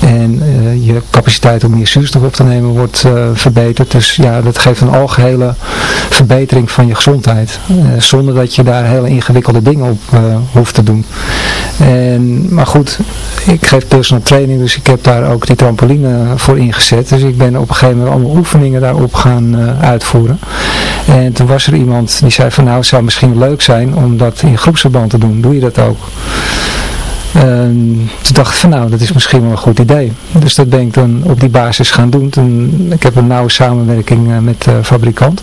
En uh, je capaciteit om meer zuurstof op te nemen wordt verbeterd. Dus ja, dat geeft een algehele verbetering van je gezondheid. zonder dat je daar hele ingewikkelde dingen op hoeft te doen. En, maar goed, ik geef personal training, dus ik heb daar ook die trampoline voor ingezet. Dus ik ben op een gegeven moment allemaal oefeningen daarop gaan uitvoeren. En toen was er iemand die zei van nou, het zou misschien leuk zijn om dat in groepsverband te doen. Doe je dat ook? En toen dacht ik van nou, dat is misschien wel een goed idee. Dus dat ben ik dan op die basis gaan doen. Ik heb een nauwe samenwerking met de fabrikant.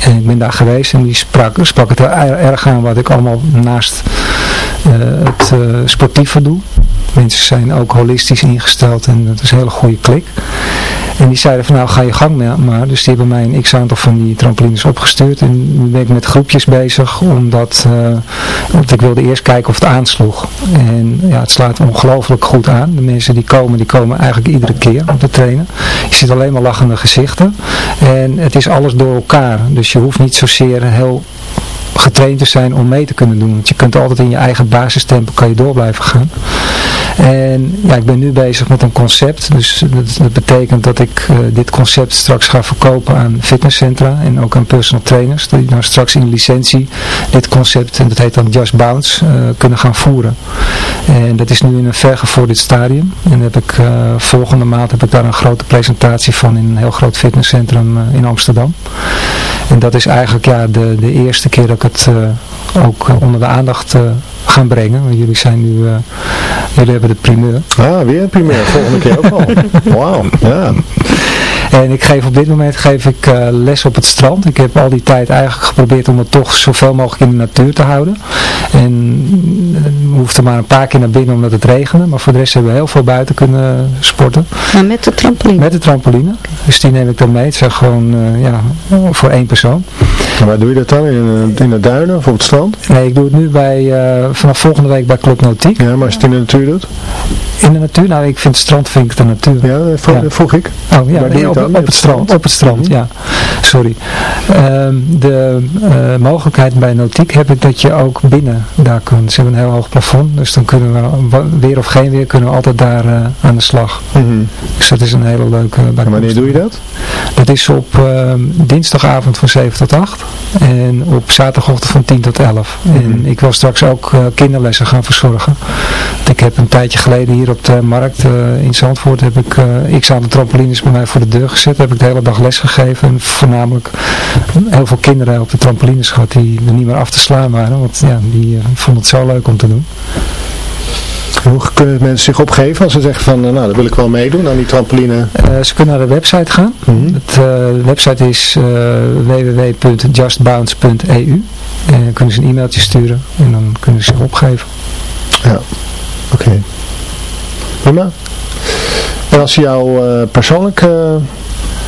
En ik ben daar geweest en die sprak, sprak het erg aan wat ik allemaal naast uh, het uh, sportieve doe. Mensen zijn ook holistisch ingesteld en dat is een hele goede klik. En die zeiden van nou ga je gang maar. Dus die hebben mij een x-aantal van die trampolines opgestuurd. En nu ben ik met groepjes bezig. Omdat want ik wilde eerst kijken of het aansloeg. En ja, het slaat ongelooflijk goed aan. De mensen die komen, die komen eigenlijk iedere keer om te trainen. Je ziet alleen maar lachende gezichten. En het is alles door elkaar. Dus je hoeft niet zozeer heel getraind te zijn om mee te kunnen doen. Want je kunt altijd in je eigen basistempo kan je door blijven gaan. En ja, ik ben nu bezig met een concept. Dus dat, betekent dat ik uh, dit concept straks ga verkopen aan fitnesscentra en ook aan personal trainers. Die nou straks in licentie dit concept, en dat heet dan Just Bounce, uh, kunnen gaan voeren. En dat is nu in een vergevorderd stadium. En heb ik, uh, volgende maand heb ik daar een grote presentatie van in een heel groot fitnesscentrum in Amsterdam. En dat is eigenlijk ja, de, de eerste keer dat ik het ook onder de aandacht gaan brengen. Want jullie zijn nu, uh, jullie hebben de primeur. Ah, weer een primeur. Volgende keer ook al. Wauw, ja. En ik geef op dit moment geef ik uh, les op het strand. Ik heb al die tijd eigenlijk geprobeerd om het toch zoveel mogelijk in de natuur te houden. En hoefde maar een paar keer naar binnen omdat het regende. Maar voor de rest hebben we heel veel buiten kunnen sporten. Maar met de trampoline. Met de trampoline. Dus die neem ik dan mee. Het zijn gewoon eh, ja, voor één persoon. En waar doe je dat dan? In, eh, in de duinen of op het strand? Nee, ik doe het nu bij, eh, vanaf volgende week bij Club Nautiek. Ja, maar als je het in de natuur doet? In de natuur? Nou, ik vind het strand vind ik de natuur. Ja, dat vroeg, Ja. dat vroeg ik. Oh ja, Waar doe je nee, het op, dan? op Op het strand. Op het strand, ja. Sorry. Ehm, de eh, mogelijkheid bij Nautiek heb ik dat je ook binnen daar kunt. Ze hebben een heel hoog plafond, dus dan kunnen we, weer of geen weer, kunnen we altijd daar eh, aan de slag. Mhm. Dus dat is een hele leuke En wanneer bijkomst. doe je dat? Dat is op ehm, dinsdagavond van 7 tot 8 en op zaterdagochtend van 10 tot 11. En ik wil straks ook eh, kinderlessen gaan verzorgen. Want Ik heb een tijdje geleden hier op de markt eh, in Zandvoort heb ik x aantal trampolines bij mij voor de deur gezet. Heb ik de hele dag les gegeven en voornamelijk heel veel kinderen op de trampolines gehad die er niet meer af te slaan waren. Want ja, die vonden het zo leuk om te doen. Hoe kunnen mensen zich opgeven als ze zeggen van, eh, nou, dat wil ik wel meedoen aan die trampoline? Eh, ze kunnen naar de website gaan. Mhm. Het, eh, de website is eh, www.justbounce.eu. En dan kunnen ze een e-mailtje sturen en dan kunnen ze zich opgeven. Ja, oké. Prima. En als ze jou persoonlijk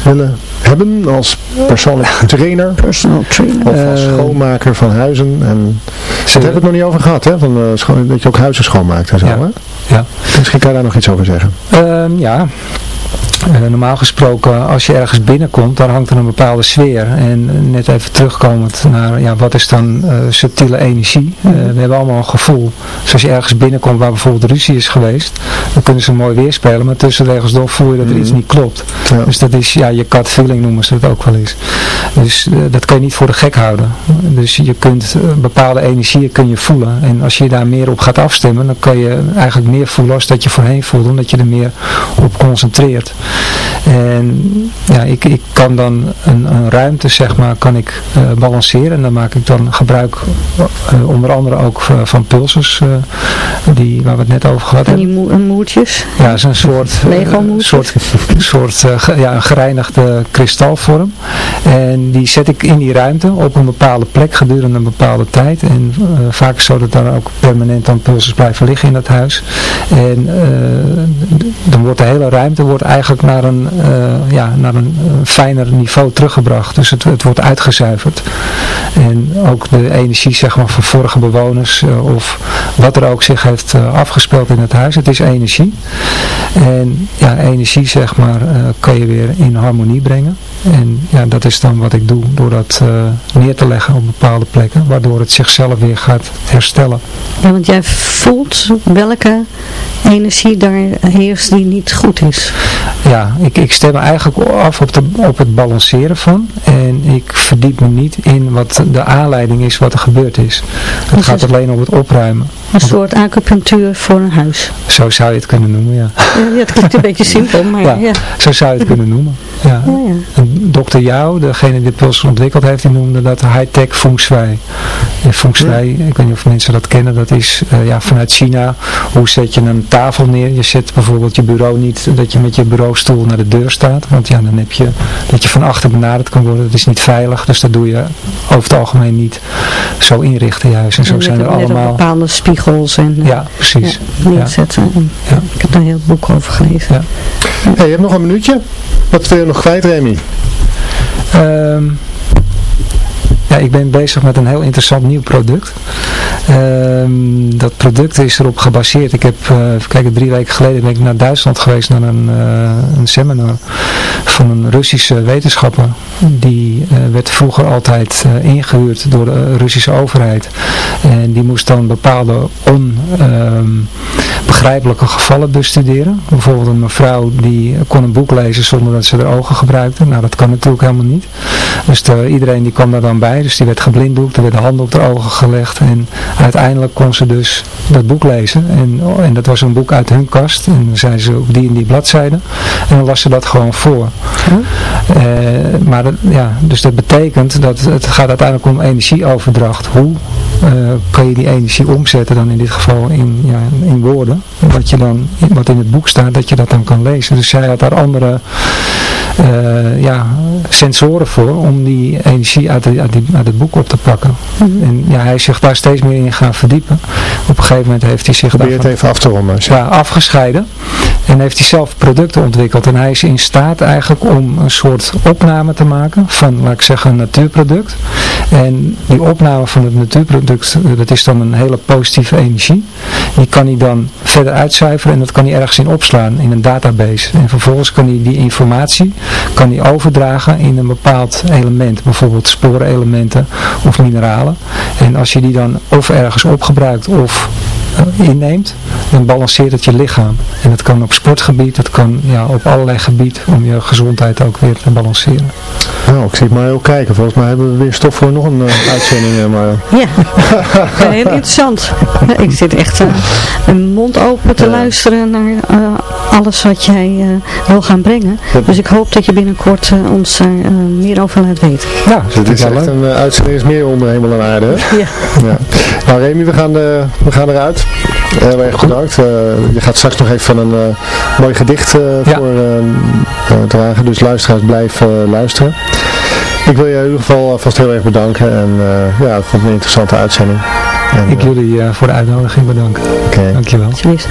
willen hebben als persoonlijk trainer Personal trainer. of als Eh, schoonmaker van huizen en Ze- daar hebben we het nog niet over gehad, hè? Van, eh, dat je ook huizen schoonmaakt en zo, Ja. hè? Ja. Misschien kan je daar nog iets over zeggen. Ehm, ja. Normaal gesproken, als je ergens binnenkomt, daar hangt er een bepaalde sfeer. En eh, net even terugkomend naar, ja, wat is dan eh, subtiele energie? Eh, we hebben allemaal een gevoel. Dus als je ergens binnenkomt waar bijvoorbeeld ruzie is geweest, dan kunnen ze mooi weerspelen. Maar tussen de regels door voel je dat er iets niet klopt. Ja. Dus dat is, ja, je cut feeling noemen ze dat ook wel eens. Dus dat kan je niet voor de gek houden. Dus je kunt bepaalde energieën kun je voelen. En als je daar meer op gaat afstemmen, dan kan je eigenlijk meer voelen als dat je voorheen voelde. Omdat je er meer op concentreert. En ja, ik, ik kan dan een, een ruimte, zeg maar, kan ik eh, balanceren. En dan maak ik dan gebruik eh, onder andere ook eh, van pulsers, die, waar we het net over gehad En hebben. die en moertjes. Ja, het is een soort, soort, soort ja, een gereinigde kristalvorm. En die zet ik in die ruimte op een bepaalde plek gedurende een bepaalde tijd. En vaak is zo dat daar ook permanent dan pulsers blijven liggen in dat huis. En dan wordt de hele ruimte wordt eigenlijk naar een, eh, ja, naar een eh, fijner niveau teruggebracht. Dus het, het wordt uitgezuiverd. En ook de energie zeg maar, van vorige bewoners eh, of wat er ook zich heeft afgespeeld in het huis. Het is energie. En ja, energie zeg maar kan je weer in harmonie brengen. En ja, dat is dan wat ik doe door dat neer te leggen op bepaalde plekken. Waardoor het zichzelf weer gaat herstellen. Ja, want jij voelt welke energie daar heerst die niet goed is. Ja, ik, ik stem eigenlijk af op, de, op het balanceren van. En ik verdiep me niet in wat de aanleiding is wat er gebeurd is. Het Dus gaat het- alleen om het opruimen. Een soort acupunctuur voor een huis. Zo zou je het kunnen noemen, ja. Ja, dat klinkt een beetje simpel, maar ja. Zo zou je het kunnen noemen. Ja. ja, Dr. Jou, degene die de puls ontwikkeld heeft, die noemde dat high-tech feng shui. En feng shui, ik weet niet of mensen dat kennen, dat is eh, ja, vanuit China. Hoe zet je een tafel neer? Je zet bijvoorbeeld je bureau niet dat je met je bureaustoel naar de deur staat. Want ja, dan heb je dat je van achter benaderd kan worden. Dat is niet veilig, dus dat doe je over het algemeen niet zo inrichten juist. En zo En zijn er met allemaal... bepaalde spiegels en eh, Ja, precies. ja, neerzetten. En Ja. Ik heb daar een heel boek over gelezen. Ja. Hey, je hebt nog een minuutje. Wat wil je nog kwijt, Remy? Ehm, ja, ik ben bezig met een heel interessant nieuw product. Ehm, dat product is erop gebaseerd. Ik heb, eh, kijken, drie weken geleden ben ik naar Duitsland geweest naar een, eh, een seminar van een Russische wetenschapper. Die eh, werd vroeger altijd eh, ingehuurd door de Russische overheid. En die moest dan bepaalde onbegrijpelijke gevallen bestuderen. Bijvoorbeeld een mevrouw die kon een boek lezen zonder dat ze haar ogen gebruikte. Nou, dat kan natuurlijk helemaal niet. Dus de- iedereen die kwam daar dan bij. Dus die werd geblinddoekt, er werden handen op de ogen gelegd. En uiteindelijk kon ze dus dat boek lezen. En, en dat was een boek uit hun kast. En dan zei ze op die en die bladzijde. En dan las ze dat gewoon voor. Eh, maar dat, ja, dus dat betekent dat het gaat uiteindelijk om energieoverdracht. Hoe eh, kan je die energie omzetten dan in dit geval in, ja, in woorden? wat, je dan, wat in het boek staat, dat je dat dan kan lezen. Dus zij had daar andere eh, ja, sensoren voor om die energie uit, de, uit, die, uit het boek op te pakken. En ja, hij is zich daar steeds meer in gaan verdiepen. Op een gegeven moment heeft hij zich Probeer het even af te ronden. ja, afgescheiden. En heeft hij zelf producten ontwikkeld. En hij is in staat eigenlijk om een soort opname te maken van, laat ik zeggen, een natuurproduct. En die opname van het natuurproduct, dat is dan een hele positieve energie. Die kan hij dan verder uitcijferen en dat kan hij ergens in opslaan in een database. En vervolgens kan hij die informatie kan hij overdragen in een bepaald element. Bijvoorbeeld of mineralen. En als je die dan of ergens opgebruikt of inneemt, dan balanceert het je lichaam. En dat kan op sportgebied, dat kan ja, op allerlei gebied om je gezondheid ook weer te balanceren. Nou, ik zie het maar ook kijken. Volgens mij hebben we weer stof voor nog een eh, uitzending. eh, maar Ja, heel interessant. Ik zit echt eh, een mond open te luisteren naar eh, alles wat jij eh, wil gaan brengen. Dus ik hoop dat je binnenkort eh, ons daar eh, meer over laat weten. Ja, Dus het is echt een uh, uitzending is meer onder hemel en aarde. Hè? Ja. ja. Nou Remy, we gaan, uh, we gaan eruit. Heel erg bedankt. Uh, je gaat straks nog even van een uh, mooi gedicht uh, ja. voor dragen. Dus luisteraars, blijf luisteren. Ik wil je in ieder geval vast heel erg bedanken. En ja, ik vond het een interessante uitzending. En, ik jullie voor de uitnodiging bedanken. Okay. Dankjewel. Alsjeblieft.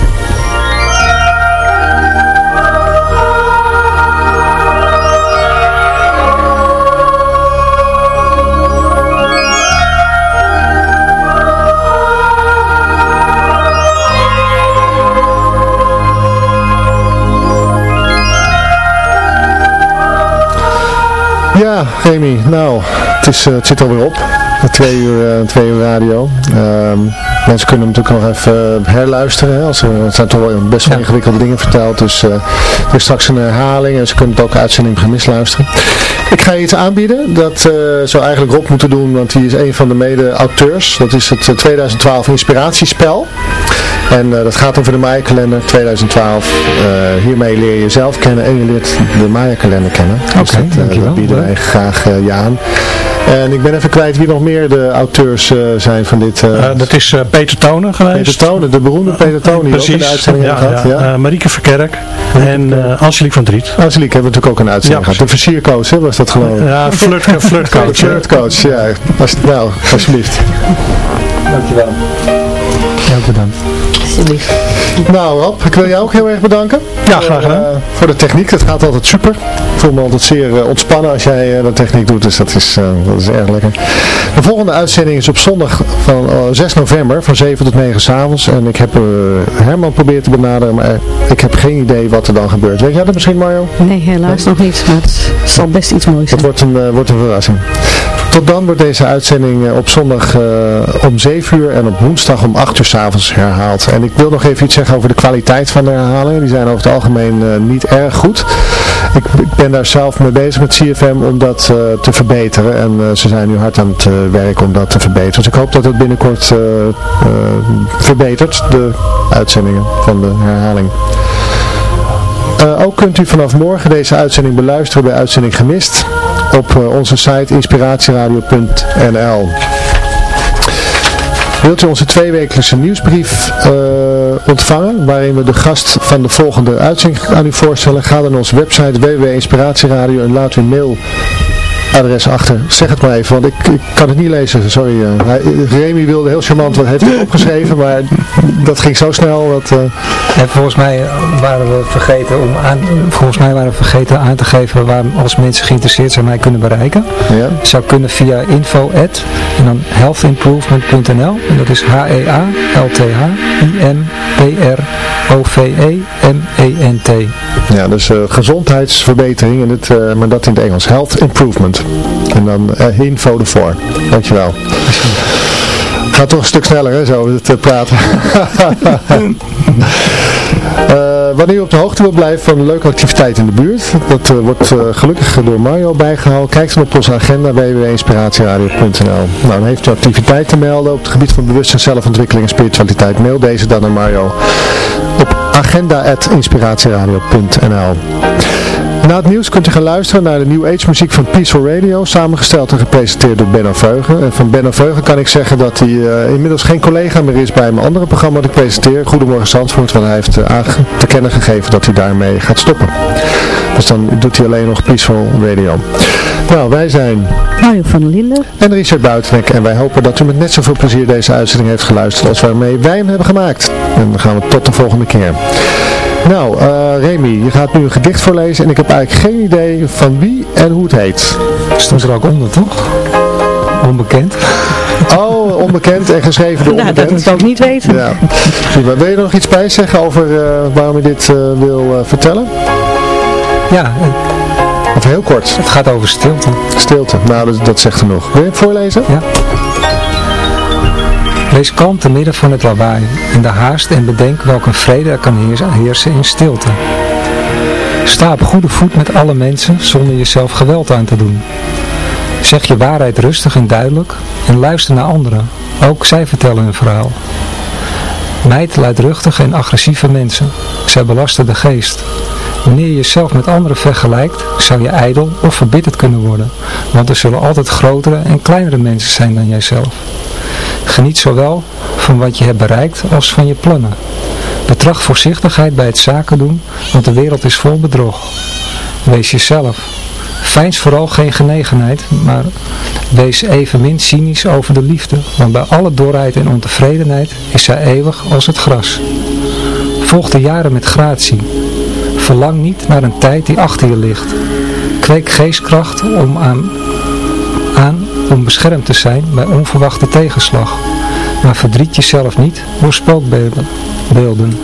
Ja, Remy, nou, het, is, uh, het zit alweer op. Twee uur, uh, twee uur radio. Um, mensen kunnen natuurlijk nog even herluisteren. Hè, als er, het zijn toch wel best wel ja. ingewikkelde dingen verteld. Dus uh, er is straks een herhaling en ze kunnen het ook uitzending gemist luisteren. Ik ga je iets aanbieden. Dat zou eigenlijk Rob moeten doen, want hij is een van de mede-auteurs. Dat is het 2012 Inspiratiespel. En uh, dat gaat over de Maya-kalender 2012. Uh, hiermee leer je jezelf kennen en je leert de Maya-kalender kennen. Oké, okay, dus dat, uh, dat bieden wij graag je aan. En ik ben even kwijt wie nog meer de auteurs zijn van dit. dat is Peter Tonen geweest. Peter Tonen, de beroemde Peter Tonen. Precies. Die ook een uitzending ja, gehad. Ja. Ja. Marieke Verkerk en Angelique van Driet. Angelique hebben we natuurlijk ook een uitzending gehad. De versiercoach, hè, was dat geloof ik? Ja, flirt, flirtcoach. flirtcoach, ja. Als, nou, alsjeblieft. Dankjewel. Ja, bedankt. Alsjeblieft. Nou Rob, ik wil jou ook heel erg bedanken. Ja, graag gedaan. Voor, uh, voor de techniek, dat gaat altijd super. Ik voel me altijd zeer uh, ontspannen als jij uh, de techniek doet, dus dat is, dat is erg lekker. De volgende uitzending is op zondag van 6 november van 7 tot 9 s'avonds. En ik heb Herman proberen te benaderen, maar ik heb geen idee wat er dan gebeurt. Weet jij dat misschien Mario? Nee, helaas nee? nog niet, maar het zal best iets moois zijn. Het wordt een, wordt een verrassing. Tot dan wordt deze uitzending op zondag uh, om 7 uur en op woensdag om 8 uur s'avonds herhaald. En ik wil nog even iets zeggen over de kwaliteit van de herhalingen. Die zijn over het algemeen uh, niet erg goed. Ik, ik, ben daar zelf mee bezig met CFM om dat te verbeteren. En ze zijn nu hard aan het werken om dat te verbeteren. Dus ik hoop dat het binnenkort verbetert, de uitzendingen van de herhaling. Uh, ook kunt u vanaf morgen deze uitzending beluisteren bij Uitzending Gemist op uh, onze site inspiratieradio.nl Wilt u onze tweewekelijkse nieuwsbrief uh, ontvangen, waarin we de gast van de volgende uitzending aan u voorstellen? Ga dan naar onze website www.inspiratieradio en laat uw mail adres achter. Zeg het maar even, want ik, ik kan het niet lezen. Sorry. Hij, Remy wilde heel charmant wat heeft hij opgeschreven, maar dat ging zo snel. Dat, uh... ja, volgens mij waren we vergeten om aan, volgens mij waren we vergeten aan te geven waar als mensen geïnteresseerd zijn mij kunnen bereiken. Ja. Zou kunnen via info at, en dan healthimprovement.nl en dat is H E A L T H I M P R O V E. Ja, dus uh, gezondheidsverbetering in het, uh, maar dat in het Engels. Health Improvement. En dan info ervoor. Dankjewel. Gaat toch een stuk sneller hè, zo te praten. uh, wanneer u op de hoogte wilt blijven van leuke activiteit in de buurt, dat uh, wordt gelukkig door Mario bijgehaald. Kijk dan op onze agenda www.inspiratieradio.nl Nou, dan heeft u activiteit te melden op het gebied van bewustzijn, zelfontwikkeling en spiritualiteit. Mail deze dan naar Mario op agenda.inspiratieradio.nl Na het nieuws kunt u gaan luisteren naar de New Age muziek van Peaceful Radio, samengesteld en gepresenteerd door Benno Veugen. En van Benno Veugen kan ik zeggen dat hij uh, inmiddels geen collega meer is bij mijn andere programma dat ik presenteer, Goedemorgen Zandvoort, want hij heeft uh, te kennen gegeven dat hij daarmee gaat stoppen. Dus dan doet hij alleen nog Peaceful Radio. Nou, wij zijn Mario van der Linden en Richard Buitenek en wij hopen dat u met net zoveel plezier deze uitzending heeft geluisterd als waarmee wij hem hebben gemaakt. En dan gaan we tot de volgende keer. Nou, uh, Remy, je gaat nu een gedicht voorlezen en ik heb eigenlijk geen idee van wie en hoe het heet. Stond er ook onder, toch? Onbekend. Oh, onbekend en geschreven door Nou, onbekend. dat moet ik ook niet weten. Ja. Wil je er nog iets bij zeggen over uh, waarom je dit uh, wil uh, vertellen? Ja, Of heel kort? het gaat over stilte. Stilte. Nou, dat, dat zegt genoeg. Wil je het voorlezen? Ja. Wees kalm te midden van het lawaai en de haast en bedenk welke vrede er kan heersen in stilte. Sta op goede voet met alle mensen zonder jezelf geweld aan te doen. Zeg je waarheid rustig en duidelijk en luister naar anderen. Ook zij vertellen hun verhaal. Mijd luidruchtige en agressieve mensen. Zij belasten de geest. Wanneer je jezelf met anderen vergelijkt, zou je ijdel of verbitterd kunnen worden, want er zullen altijd grotere en kleinere mensen zijn dan jijzelf. Geniet zowel van wat je hebt bereikt als van je plannen. Betracht voorzichtigheid bij het zaken doen, want de wereld is vol bedrog. Wees jezelf. Veins vooral geen genegenheid, maar wees evenmin cynisch over de liefde, want bij alle dorheid en ontevredenheid is zij eeuwig als het gras. Volg de jaren met gratie. Verlang niet naar een tijd die achter je ligt. Kweek geestkracht om aan, aan om beschermd te zijn bij onverwachte tegenslag. Maar verdriet jezelf niet door spookbeelden. Beelden.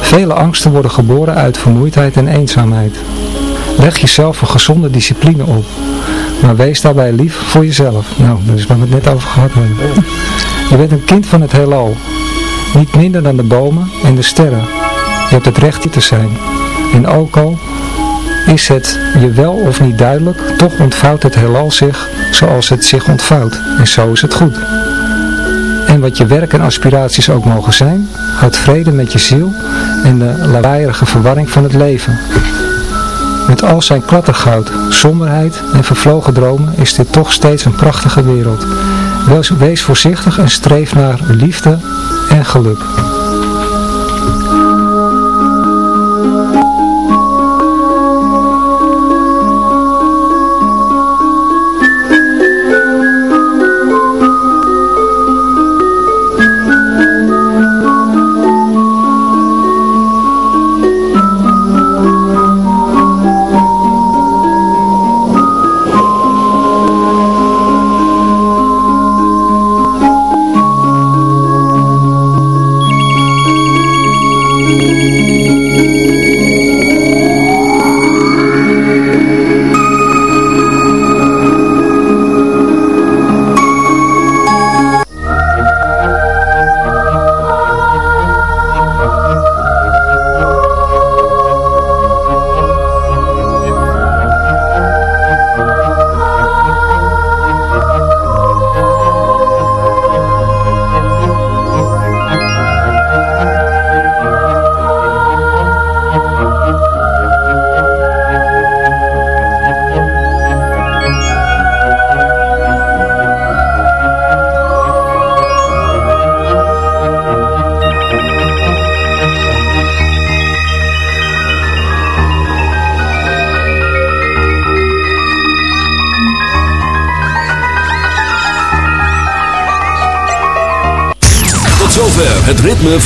Vele angsten worden geboren uit vermoeidheid en eenzaamheid. Leg jezelf een gezonde discipline op. Maar wees daarbij lief voor jezelf. Nou, dat is waar we het net over gehad hebben. Je bent een kind van het heelal. Niet minder dan de bomen en de sterren. Je hebt het recht te zijn. En ook al is het je wel of niet duidelijk, toch ontvouwt het heelal zich zoals het zich ontvouwt. En zo is het goed. En wat je werk en aspiraties ook mogen zijn, houd vrede met je ziel en de lawaaierige verwarring van het leven. Met al zijn klattergoud, somberheid en vervlogen dromen is dit toch steeds een prachtige wereld. Wees voorzichtig en streef naar liefde en geluk.